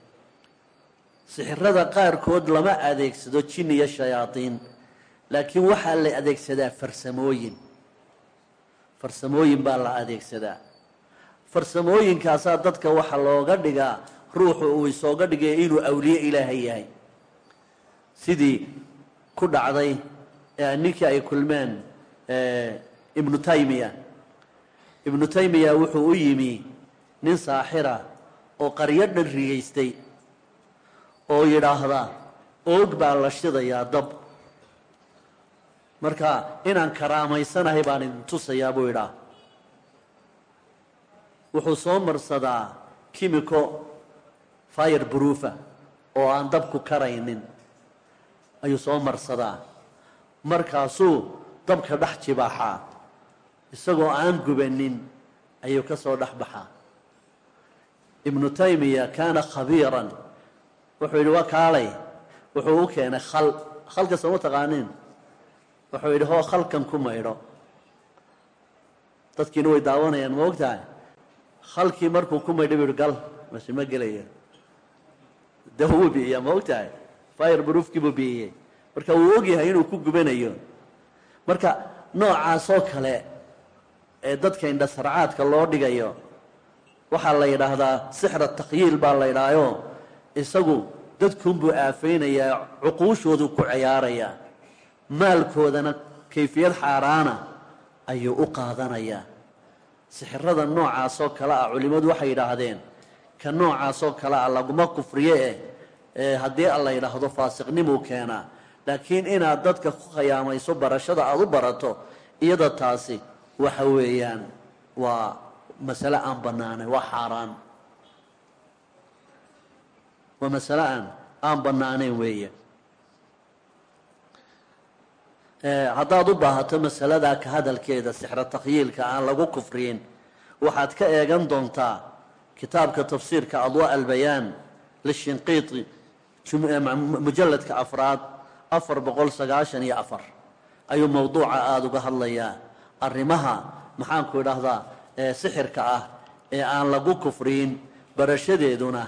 Sixirada qaarkood lama adeegsado jin iyo shayaadiin laakiin waxaa la adeegsadaa farsamooyin farsamooyin baa la adeegsadaa. Farsamooyinkaasaa dadka waxa looga dhigaa ruuxu uu isooga dhigaya inuu awliye ilaahay yahay. Sidii ku dhacday ninkii ay kulmeen ibnu taymiya. Ibnu taymiya wuxuu u yimi nin saaxira oo qaryo dhan rigaystay oo yidhaahda oog baa la shidayaa dab marka inaan karaamaysanahay baan idin tusayaa buu idhaa wuxuu soo marsadaa kimiko fire broofa oo aan dabku karaynin. Ayuu soo marsadaa. Markaasuu dabka dhex jibaaxaa isagoo aan gubanin ayuu ka soo dhex baxaa. Ibnu taymiya kaana khabiiran. Wuxuu yidhi waa kaalay. Wuxuu u keenay khal. Khalka sooma taqaaniin wuxuu yidhi hoo khalkan ku maydho dadkiina way daawanayaan ma og tahay khalkii markuu ku maydhay buu yihi gal mase ma gelaya de wuu bi'iyaa ma og tahay fire broofkii buu bi'iyey marka wuu ogyahay inuu ku gubanayo. Marka noocaasoo kale ee dadka indhasarcaadka loo dhigayo waxaa la yidhaahdaa sixra takhyiil baa la yidhaahayo isagu dadkunbuu aafaynayaa cuquushoodu ku ciyaarayaa maalkoodana kayfiyad xaaraana ayuu u qaadanayaa. Sixirada noocaasoo kale ah culimmadu waxay yidhaahdeen ka noocaasoo kale ah laguma kufriye eh ee haddii la yidhaahdo faasiqnimuu keenaa laakiin inaad dadka ku khayaamayso barashada aada u barato iyada taasi waxa weeyaan waa masale aan bannaanayn waa xaaraan. Waa masale aan aan bannaanayn weeye haddaad u baahato masaladaa ka hadalkeeda sixro takhyiilka aan lagu kufriyin waxaad ka eegan doontaa kitaabka tafsiirka adwa albayaan lishinqiiti mujalladka afraad afar boqol sagaashan iyo afar. Ayuu mowduuca aada uga hadlayaa. Arrimaha maxaanku idhaahdaa sixirka ah ee aan lagu kufriyin barashadeeduna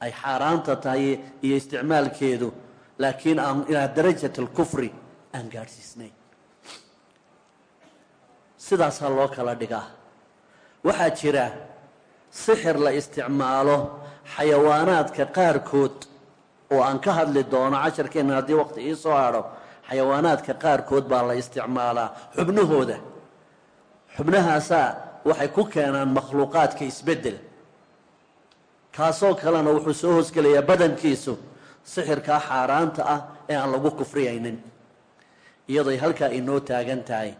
ay xaaraanta tahay iyo isticmaalkeedu. Laakiin aan ilaa darajat alkufri aan gaadhsiisnayn sidaasaa loo kala dhigaa. Waxaa jira sixir la isticmaalo xayawaanaadka qaarkood oo aan ka hadli doono casharkeenna haddii waqti ii soo hadho xayawaanaadka qaarkood baa la isticmaalaa xubnahooda. Xubnahaasaa waxay ku keenaan makhluuqaadka isbeddel. Kaasoo kalena wuxuu soo hoosgelayaa badankiisu sixirkaa xaaraanta ah ee aan lagu kufriyaynin iyadoy halkaa inoo taagan tahay.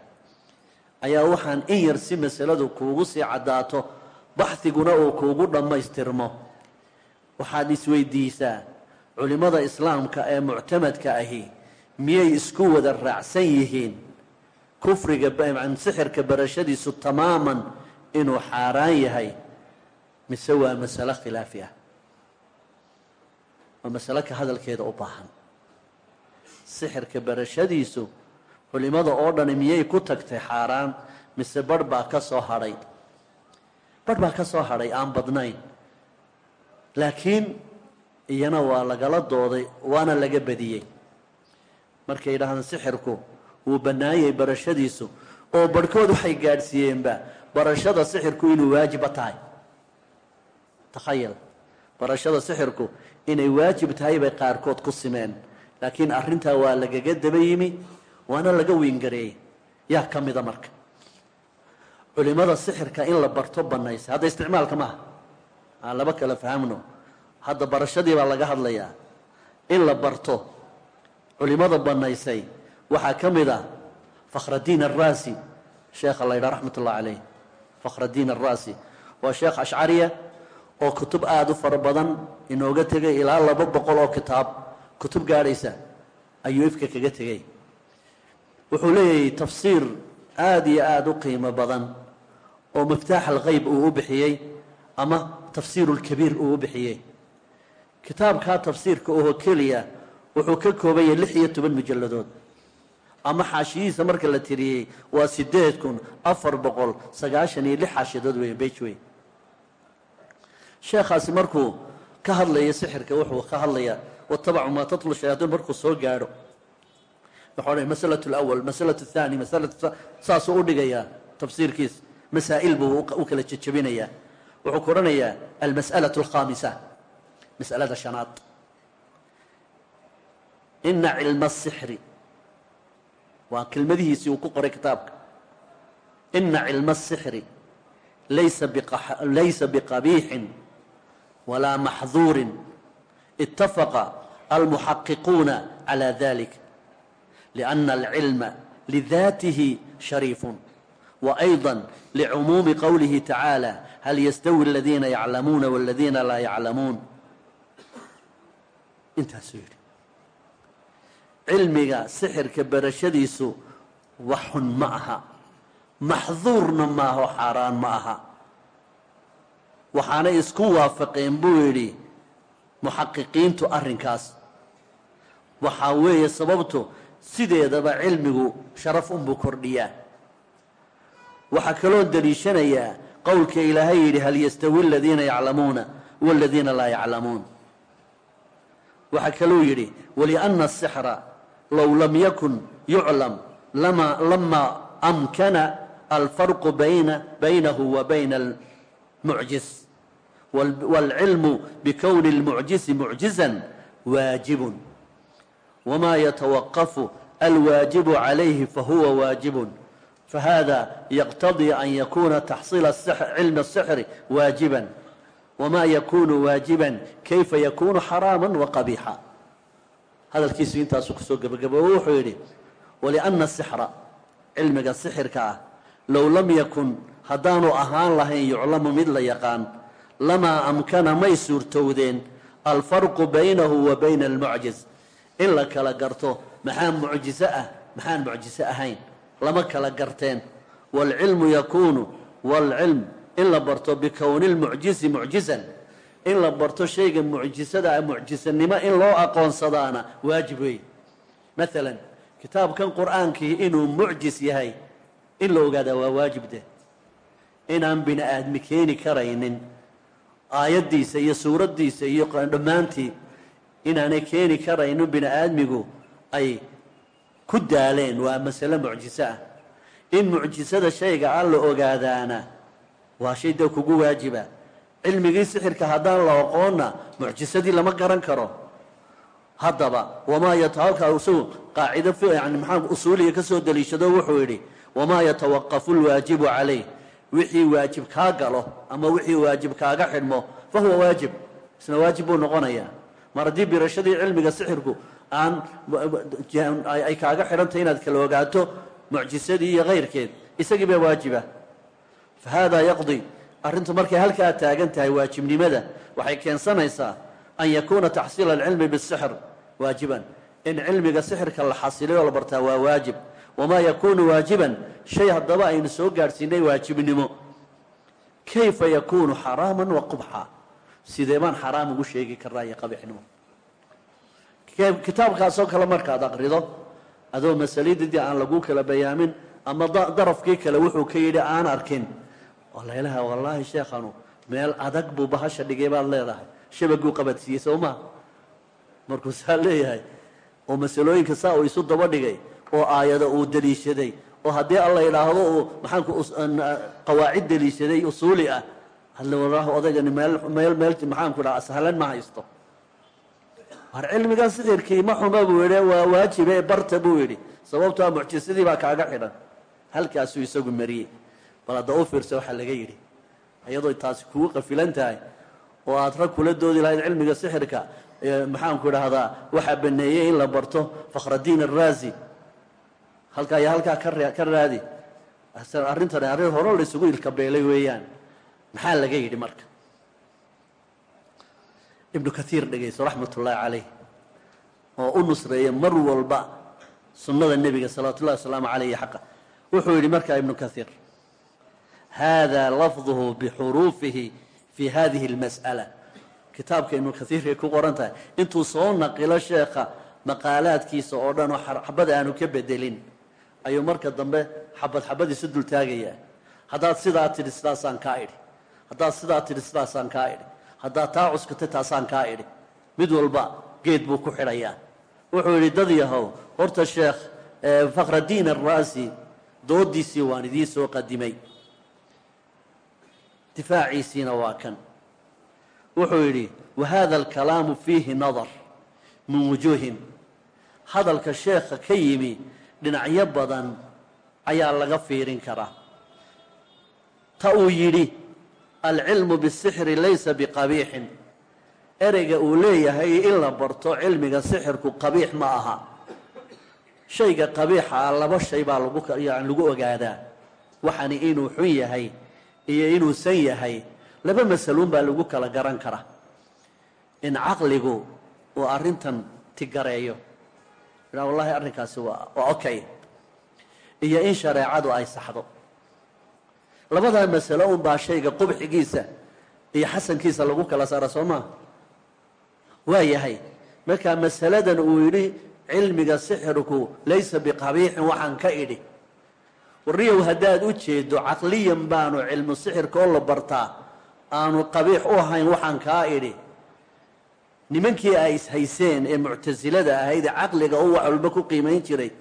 Ayaa waxaan in yar si masaladu kuugu sii caddaato baxdiguna uu kuugu dhammaystirmo. Waxaad isweydiisaa culimmada islaamka ee muctamadka ahi miyay isku wada raacsan yihiin? Kufriga sixirka barashadiisu tamaaman inuu xaaraan yahay. Mise waa masalo khilaafi ah. Waa masalo ka hadalkeeda u baahan sixirka barashadiisu culimada oo dhani miyay ku tagtay xaaraan mise barh baa ka soo hadhay? Barh baa ka soo hadhay aan badnayn. Laakiin iyana waa lagala dooday waana laga badiyey. Markay yidhaahdaan sixirku wuu bannaayay barashadiisu oo barhkood waxay gaadhsiiyeenba barashada sixirku inuu waajiba tahay. Takhayal barashada sixirku inay waajib tahay bay qaarkood ku simeen laakiin arrintaa waa lagaga daba yimi waana laga weyngareeyey yaa ka mida marka. Culimada sixirka in la barto banaysa hadda isticmaalka maaha. Aan laba kala fahamno. Hadda barashadii baa laga hadlayaa. In la barto culimada bannaysay waxaa ka mid ah fakhraddiin arraasi sheekha la ydhaha raxmat ullah caleyh fakhraddiin arraasi waa sheekh ashcariya oo kutub aada u fara badan inooga tegay ilaa laba boqol oo kitaab kutub gaadhaysa ayuu ifka kaga tegay. Wuxuu leeyahay tafsiir aada iyo aada u qiimo badan oo miftaax alghayb uu u bixiyey ama tafsiiru lkabiir uu u bixiyey. Kitaabkaa tafsiirka oo keliya wuxuu ka kooban yahay lix iyo toban mujalladood. Ama xaashiyihiisa marka la tiriyey waa sideed kun afar boqol sagaashan iyo lix xaashiyadood wey bej wey sheekhaasi markuu ka hadlayo sixirka wuxuu ka hadlayaa watabacu maa tatlu shayaatiin markuu soo gaadho waxau odhanay masalat alawal masalat athani masalatu saasuu u dhigayaa tafsiirkiisa masaa'il buu u kala jejebinayaa wuxuu ku odhanayaa almas'alatu alkhaamisa mas'alada shanaad ina cilma asixri waa kelmadihiisii uu ku qoray kitaabka ina cilma asixri laysa biqabiixin walaa maxduurin itafaqa almuxaqiquuna calى dalik liأna alcilma lidaatihi shariifu وأيضا لcmuumi qowlihi tacaalى hal ystwi اladiina yaclamuuna wاladiina laa yaclamuun intaasuu yidhi cilmiga sixirka barashadiisu wax xun ma aha maxduurna maaho xaaraan ma aha waxaanay isku waafaqeen buu yidhi muxaqiqiintu arrinkaas waxaa weeye sababtu sideedaba cilmigu sharaf unbuu kordhiyaa. Waxaa kaloon daliishanayaa qowlka ilaahay yidhi hal yastawi aladiina yaclamuuna waladiina laa yaclamuun. Waxaa kaluu yidhi walianna asixra low lam yakun yuclam lama lama amkana alfarqu bayna baynahu wa bayna almucjis waalcilmu bikowni lmucjisi mucjizan waajibun wmaa yatawaqafu alwaajibu calayhi fahuwa waajibun fahada yaqtadii an yakuuna taxsiila cilmi asixri waajiban wamaa yakuunu waajiban kayfa yakuunu xaraama waqabiixa hadalkiisu intaasuu ku soo gabagaboobo wuxuu yidhi walianna sixra cilmiga sixirka ah low lam yakun haddaanu ahaan lahayn yuclamu mid la yaqaan lamaa amkana may suurtowdeen alfarqu baynahu wa bayna almucjiz in la kala garto maxaa mucjiso ah maxaan mucjiso ahayn? Lama kala garteen. Wاlcilmu yakunu wاlcilm in la barto bikowni lmucjizi mucjizan. In la barto shayga mucjisada mucjisanimo in loo aqoonsadaana waajib weey maalan kitaabkan qur'aankii inuu mucjis yahay in la ogaadaa waa waajib de inaan bini aadmi keeni karaynin. Aayaddiisa iyo suuraddiisa iyo dhammaantii inaanay keeni karaynin bini aadmigu ay ku daaleen. Waa masale mucjiso ah. In mucjisada shayga aan la ogaadaana waa shay dee kugu waajiba. Cilmigii sixirka haddaan la aqoonna mucjisadii lama garan karo. Haddaba wamaa yatawaka isagu qaacido yani maxaa usuuliga ka daliishado wuxuu yidhi wamaa yatawaqafu lwaajibu calayh. Wixii waajib kaa galo ama wixii waajib kaaga xidhmo fa huwa waajib. Isna waajib buu noqonayaa mar haddii birashadii cilmiga sixirku aan ay kaaga xidhantahy inaad kala ogaato mucjisadii iyo kayrkeed isagii baa waajiba. Fa hada yaqdi arrintu markay halkaa taagan tahay waajibnimada waxay keensanaysaa an yakuuna taxsiila alcilmi bisixr waajiban. In cilmiga sixirka la xasilay oo la bartaa waa waajib. Wamaa yakunu waajiban shay haddaba aynu soo gaadhsiinay waajibnimo. Kayfa yakunu xaraama wa qubxa sidee baan xaraam ugu sheegi karnaa iyo qabixnimo kitaabkaasoo kale markaad aqrido adoo masalidii aan lagu kala bayaamin ama darafkii kale wuxuu ka yidhi aan arkin. Oo laylaha wallaahi sheekhanu meel adag buu bahasha dhigay baad leedahay. Shabaguu qabadsiiyey soo maa markuu saa leeyahay oo masalooyinka saa uu isu daba dhigay oo aayada uu daliishaday oo haddii alla yidhaahdo uu maxaanku qawaacid daliishaday usuuli ah wallaahi odaygani meel meel meel maxaanku dhaha sahlan ma haysto. War cilmigan sixirkii ma xuma buu yidhi waa waajibe barta buu yidhi. Sababtoa mucjisadii baa kaaga xidhan. Halkaasuu isagu mariyey. Bal hadda u fiirsa waxaa laga yidhi. Iyadoo taasi kugu qafilan tahay oo aad rag kula doodi lahayd cilmiga sixirka maxaanku idhaahdaa waxaa baneeyey in la barto fakhraddiin araazi halkaa iyo halkaa ka raadi. Arrintan arrin hore la ilkabeelay weeyaan maxaa laga yidhi marka? Ibnu kaiir dhegayso raxmat ullaahi calayh oo u nusreeya mar walba sunnada nebiga salawaatu ullahi wasalaamu calayhi xaqa. Wuxuu yidhi markaa ibnu kaiir hada lafduhu bixuruufihi fi hadihi اlmas'ala kitaabka ibnu kaiirkay ku qoran tahay intuu soo naqilo sheekha maqaalaadkiisa oo dhan oo xabad aanu ka bedelin ayuu marka dambe xabad xabad isu dultaagayaa haddaad sidaa tidhi sidaasaan kaa idhi haddaad sidaa tidhi sidaasaan kaa idhi. Haddaad taa cuskatay taasaan kaa idhi. Mid walba geed buu ku xidhayaa. Wuxuu yidhi dad yahow horta sheekh fakhraddiin ara'si doodiisii waan idiin soo qadimay. Difaaciisiina waa kan. Wuxuu yidhi wahada alkalaamu fiihi nadar min wujuuhin. Hadalka sheekha ka yimi dhinacyo badan ayaa laga fiirin karaa. Ta uu yidhi alcilmu bisixri laysa biqabiixin. Ereyga uu leeyahay in la barto cilmiga sixirku qabiix ma aha. Shayga qabiixa ah laba shay baa lagu yani lagu ogaadaa. Waxani inuu xun yahay iyo inuusan yahay laba masaluun baa lagu kala garan karaa in caqligu uu arrintan tigareeyo. Idhaa wallahi arrinkaasi waa waa okay. Iyo in shareecadu ay saxdo labadaa masalo un baa shayga qubxigiisa iyo xasankiisa lagu kala saara soo maa waa yahay. Markaa masaladan uu yidhi cilmiga sixirku laysa biqabiixin waxaan ka idhi warriyow haddaad u jeedo caqliyan baanu cilmu sixirka oo la bartaa aanu qabiix u ahayn waxaan kaa idhi. Nimankii ay ishayseen ee muctasilada ahayd ee caqliga u wax walba ku qiimayn jiray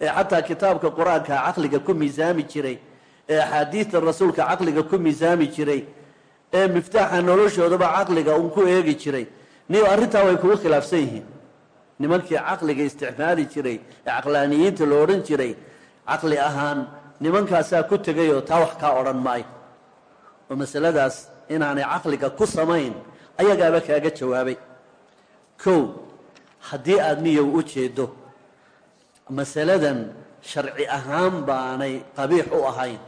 ee xataa kitaabka qur'aanka caqliga ku miisaami jiray ee axaadiidta rasuulka caqliga ku miisaami jiray ee miftaaxa noloshoodaba caqliga un ku eegi jiray. Niyo arrintaa way kugu khilaafsan yihiin. Nimankii caqliga isticmaali jiray ee caqlaaniyiinta la odhan jiray caqli ahaan nimankaasaa ku tegayoo taa wax kaa odhan maayo. Oo masaladaas inaanay caqliga ku samayn ayagaaba kaaga jawaabay. Kow haddii aada niyow u jeedo masaladan sharci ahaan baanay qabiix u ahayn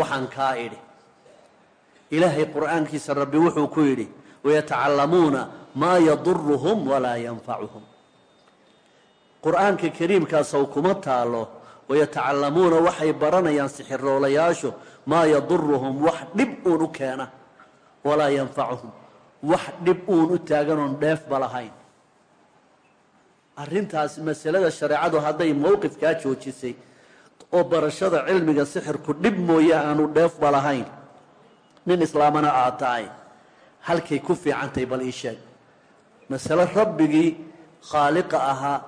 waxaan kaa idhi. Ilaahay qur'aankiisa rabbi wuxuu ku yidhi wayatacallamuuna maa yaduruhum walaa yanfacuhum qur'aanka kariimkaasow kuma taalo wayatacallamuuna waxay baranayaan sixiroolayaashu maa yaduruhum wax dhib uun u keena walaa yanfacuhum wax dhib uun u taaganoon dheefba lahayn. Arrintaas masalada shareecadu hadday mowqifkaa joojisay oo barashada cilmiga sixirku dhib mooye aanu dheefba lahayn. Nin islaamana aad tahay. Halkay ku fiicantahay bal ii sheeg. Masale rabbigii khaaliqa ahaa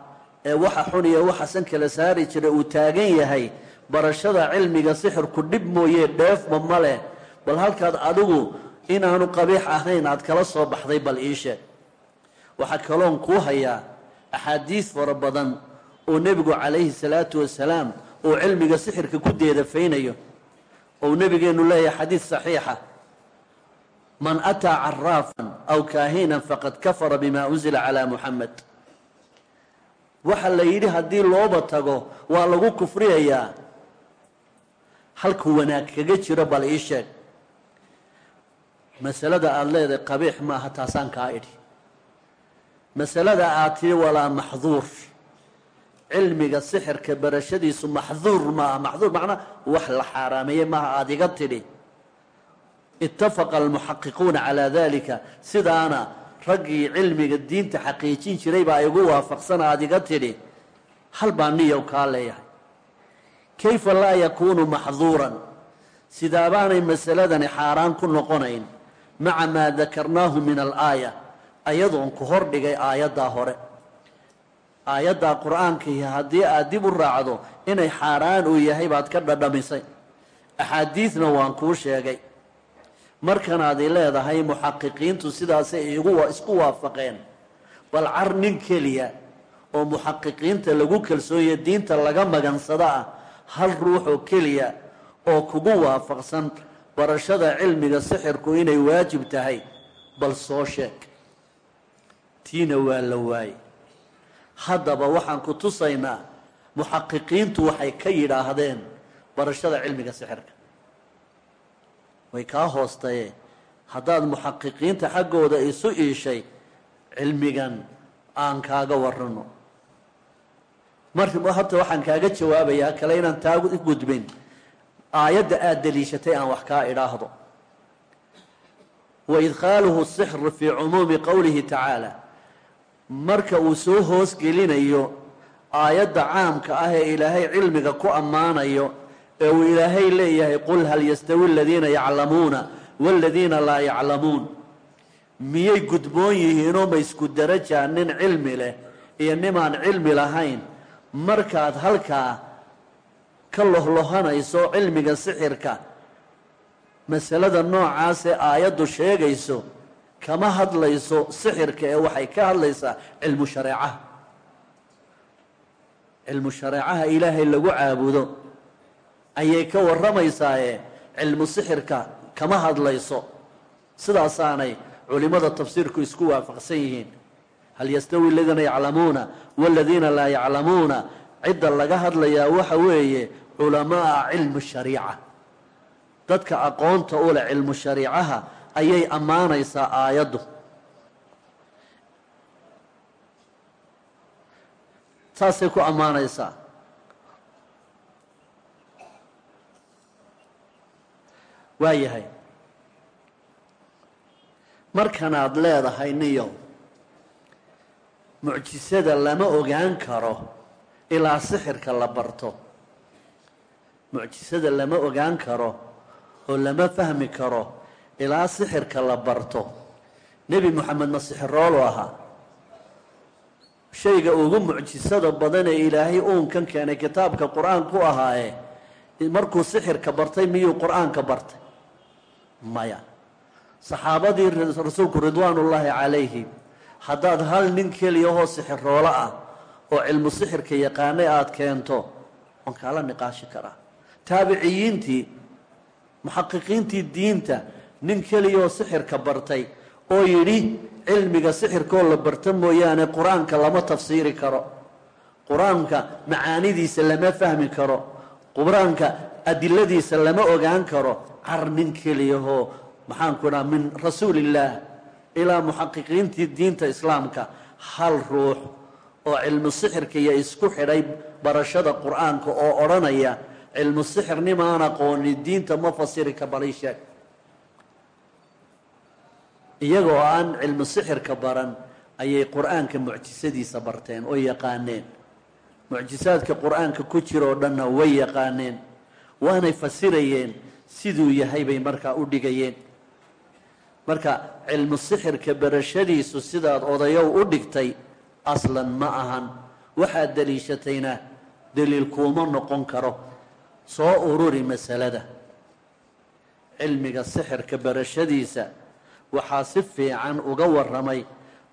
ee waxa xun iyo waxa san kala saari jira uu taagan yahay barashada cilmiga sixirku dhib mooye dheefba ma leh. Bal halkaad adigu inaanu qabiix ahayn aad kala soo baxday bal ii sheeg. Waxaa kaloon kuu hayaa axaadiis fara badan oo nebigu calayhi salaatu wasalaam uu cilmiga sixirka ku deedafaynayo ou nebigeennu leeyahay xadiis saxiixa man ataa caraafan aw kaahinan faqad kafara bima unzila calaa muxamed waxa la yidhi haddii looba tago waa lagu kufriyayaa halku wanaag kaga jiro bal ii sheeg. Masalada aada leedahay qabiix maaha taasaan kaa idhi. Masalada aad tidhi walaa maxduur cilmiga sixirka barashadiisu maxduur maaha maxduur macnaa wax la xaaraameeyey maaha aada iga tidhi. Itafaqa almuxaqiquuna calaa dalika sidaana raggii cilmiga diinta xaqiijin jiray baa igu waafaqsan aada iga tidhi. Hal baa niyow kaa leeyahay. Kayfa laa yakuunu maxduuran? Sidaabaanay masaladani xaaraan ku noqonayn maca maa dakarnaahu min alaaya ayadoon ku hor dhigay aayaddaa hore aayaddaa qur'aankii haddii aad dib u raacdo inay xaaraan uu yahay baad ka dhadhamisay. Axaadiidna waan kuu sheegay. Markanaad i leedahay muxaqiqiintu sidaasay isku waafaqeen. Bal car nin keliya oo muxaqiqiinta lagu kalsoonya diinta laga magansado ah hal ruuxoo keliya oo kugu waafaqsan barashada cilmiga sixirku inay waajib tahay bal soo sheeg. Tiina waa la waayey haddaba waxaan ku tusaynaa muxaqiqiintu waxay ka yidhaahdeen barashada cilmiga sixirka. Way kaa hoostaye haddaad muxaqiqiinta xaggooda isu iishay cilmigan aan kaaga warano mar horta waxaan kaaga jawaabayaa kale inaan taa gudbin. Aayadda aada daliishatay aan wax kaa idhaahdo. Wa idkhaaluhu sixr fii cumuumi qowlihi tacaala marka uu soo hoos gelinayo aayadda caamka ah ee ilaahay cilmiga ku ammaanayo ee uu ilaahay leeyahay qul hal yastawi aladiina yaclamuuna waaladiina laa yaclamuun. Miyay gudboon yihiinoo ma isku darajaa nin cilmi leh iyo nimaan cilmi lahayn? Markaad halkaa ka lohlohanayso cilmiga sixirka masalada noocaasee aayaddu sheegayso kama hadlayso sixirka ee waxay ka hadlaysaa cilmu shareecaha cilmu shareecaha ilaahay lagu caabudo ayay ka warramaysaaye cilmu sixirka kama hadlayso. Sidaasaanay culimada tafsiirku isku waafaqsan yihiin. Hal yastawi aladiina yaclamuuna waladiina laa yaclamuuna. Cidda laga hadlayaa waxa weeye culamaa cilmu shariica. Dadka aqoonta u leh cilmu shariicaha ayay ammaanaysaa aayaddu. Saasay ku ammaanaysaa. Waa yahay. Markanaad leedahay niyow mucjisada lama ogaan karo ilaa sixirka la barto. Mucjisada lama ogaan karo oo lama fahmi karo ilaa sixirka la barto. Nebi moxamed ma sixiroolu ahaa. Shayga ugu mucjisada badan ee ilaahay uunkan keenay kitaabka qur'aanku ahaaye markuu sixirka bartay miyuu qur'aanka bartay? Maya. Saxaabadii rasuulku ridwaanullaahi calayhi haddaad hal nin keliyahoo sixiroolo ah oo cilmu sixirka yaqaanay aada keento waan kaala niqaashi karaa. Taabiciyiintii muxaqiqiintii diinta nin keliyahoo sixirka bartay oo yidhi cilmiga sixirkoo la barta mooyaane qur'aanka lama tafsiiri karo. Qur'aanka macaanidiisa lama fahmi karo. Qur'aanka adiladiisa lama ogaan karo. Car nin keliyahoo maxaanku idhaha min rasuulillaah ilaa muxaqiqiintii diinta islaamka hal ruux oo cilmu sixirka iyo isku xidhay barashada qur'aanka oo odhanaya cilmu sixir nimaan aqooni diinta ma fasiri ka balay sheeg iyagoo aan cilmu sixirka baran ayay qur'aanka mucjisadiisa barteen oo yaqaaneen. Mucjisaadka qur'aanka ku jiroo dhanna way yaqaaneen. Waanay fasirayeen siduu yahay bay markaa u dhigayeen. Marka cilmu sixirka barashadiisu sidaad odayow u dhigtay aslan ma ahan. Waxaad daliishatayna daliil kuuma noqon karo. Soo ururi masalada. Cilmiga sixirka barashadiisa waxaa si fiican uga warramay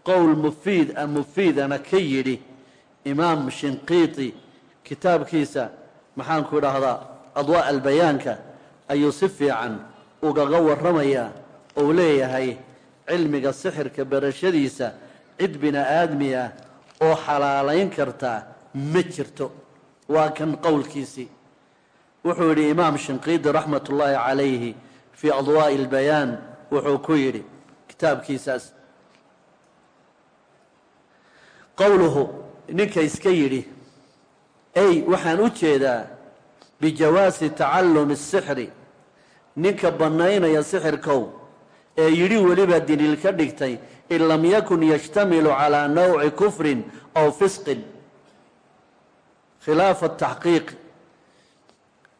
qowl mufiid a mufiidana ka yidhi imaam shinqiiti. Kitaabkiisa maxaanku idhaahdaa adwaa albayaanka ayuu si fiican ugaga warramayaa ou leeyahay cilmiga sixirka barashadiisa cid bini aadmi ah oo xalaalayn kartaa ma jirto. Waa kan qowlkiisii. Wuxuu yidhi imaam shinqiidi raxmat ullaahi calayhi fii adwaa'i albayaan wuxuu ku yidhi kitaabkiisaas qowluhu ninka iska yidhi ey waxaan u jeedaa bijawaasi tacallumi asixri ninka bannaynaya sixirkow ee yidhi weliba diniil ka dhigtay in lam yakun yashtamilu calaa nawci kufrin aw fisqin. Khilaafa taxqiiq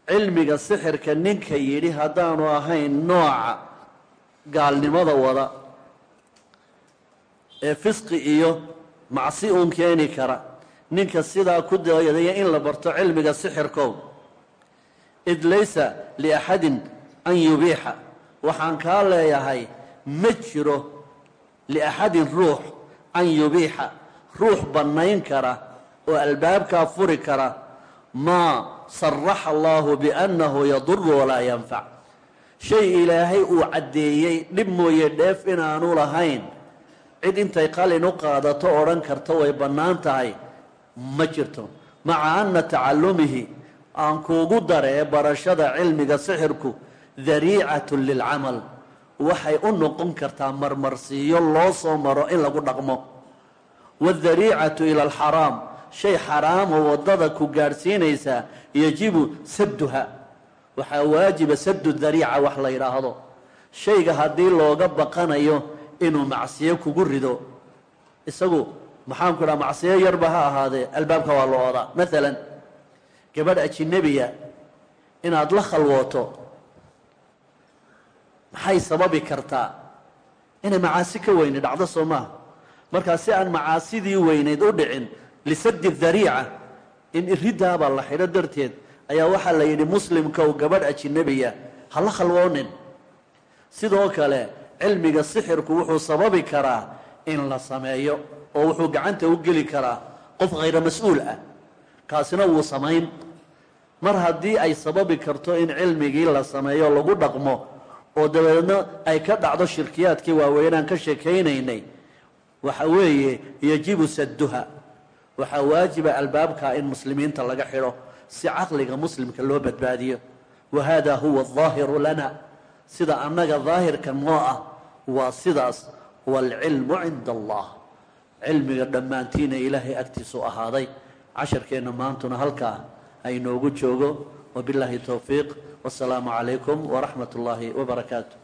cilmiga sixirka ninka yidhi haddaanu ahayn nooca gaalnimada wada ee fisqi iyo macsi uun keeni kara. Ninka sidaa ku dayadaya in la barto cilmiga sixirkow. Id laysa liaxadin an yubiixa. Waxaan kaa leeyahay ma jiro liaxadin ruux an yubiixa. Ruux bannayn kara oo albaabkaa furi kara. Maa saraxa allahu biannahu yaduru walaa yanfac shay ilaahay uu caddeeyey dhib mooye dheef inaanu lahayn. Cid intay qalin u qaadato odhan karta way bannaan tahay. Ma jirto. Maca anna tacalumihi aan kuugu daree barashada cilmiga sixirku dariicatun lilcamal. Waxay u noqon kartaa marmarsiiyo loo soo maro in lagu dhaqmo. Waadariicatu ila alxaraam shay xaraamoo waddada ku gaadhsiinaysaa yajibu sadduha waxaa waajiba saddu dariica wax la yidhaahdo. Shayga haddii looga baqanayo inuu macsiyo kugu rido. Isagu maxaanku idhaha macsiyo yarba ha ahaadee albaabka waa la oodaa maalan gabadh ajinabiya inaad la khalwooto maxay sababi kartaa? Inay macaasi ka weyni dhacdo soo maaha markaa si aan macaasidii weynayd u dhicin lisadi dariica in iridaabaa la xidho darteed ayaa waxaa la yidhi muslimkow gabadh ajinabiya ha la khalwoonin. Sidoo kale cilmiga sixirku wuxuu sababi karaa in la sameeyo oo wuxuu gacanta u geli karaa qof khayra mas'uul ah. Kaasina wuu samayn. Mar haddii ay sababi karto in cilmigii la sameeyo lagu dhaqmo oo dabeedna ay ka dhacdo shirkiyaadkii waaweynaan ka sheekaynaynay waxa weeye yajibu sadduha. Waxaa waajiba albaabkaa in muslimiinta laga xidho si caqliga muslimka loo badbaadiyo. Wa hada huwa adaahiru lana. Sida annaga daahirka noo ah waa sidaas waalcilmu cinda allah cilmiga dhammaantiina ilaahay agtiisu ahaaday. Casharkeenna maantuna halkaa aynoogu joogo. Wabilaahi towfiiq wasalaamu calaykum waraxmat ullaahi wabarakaatu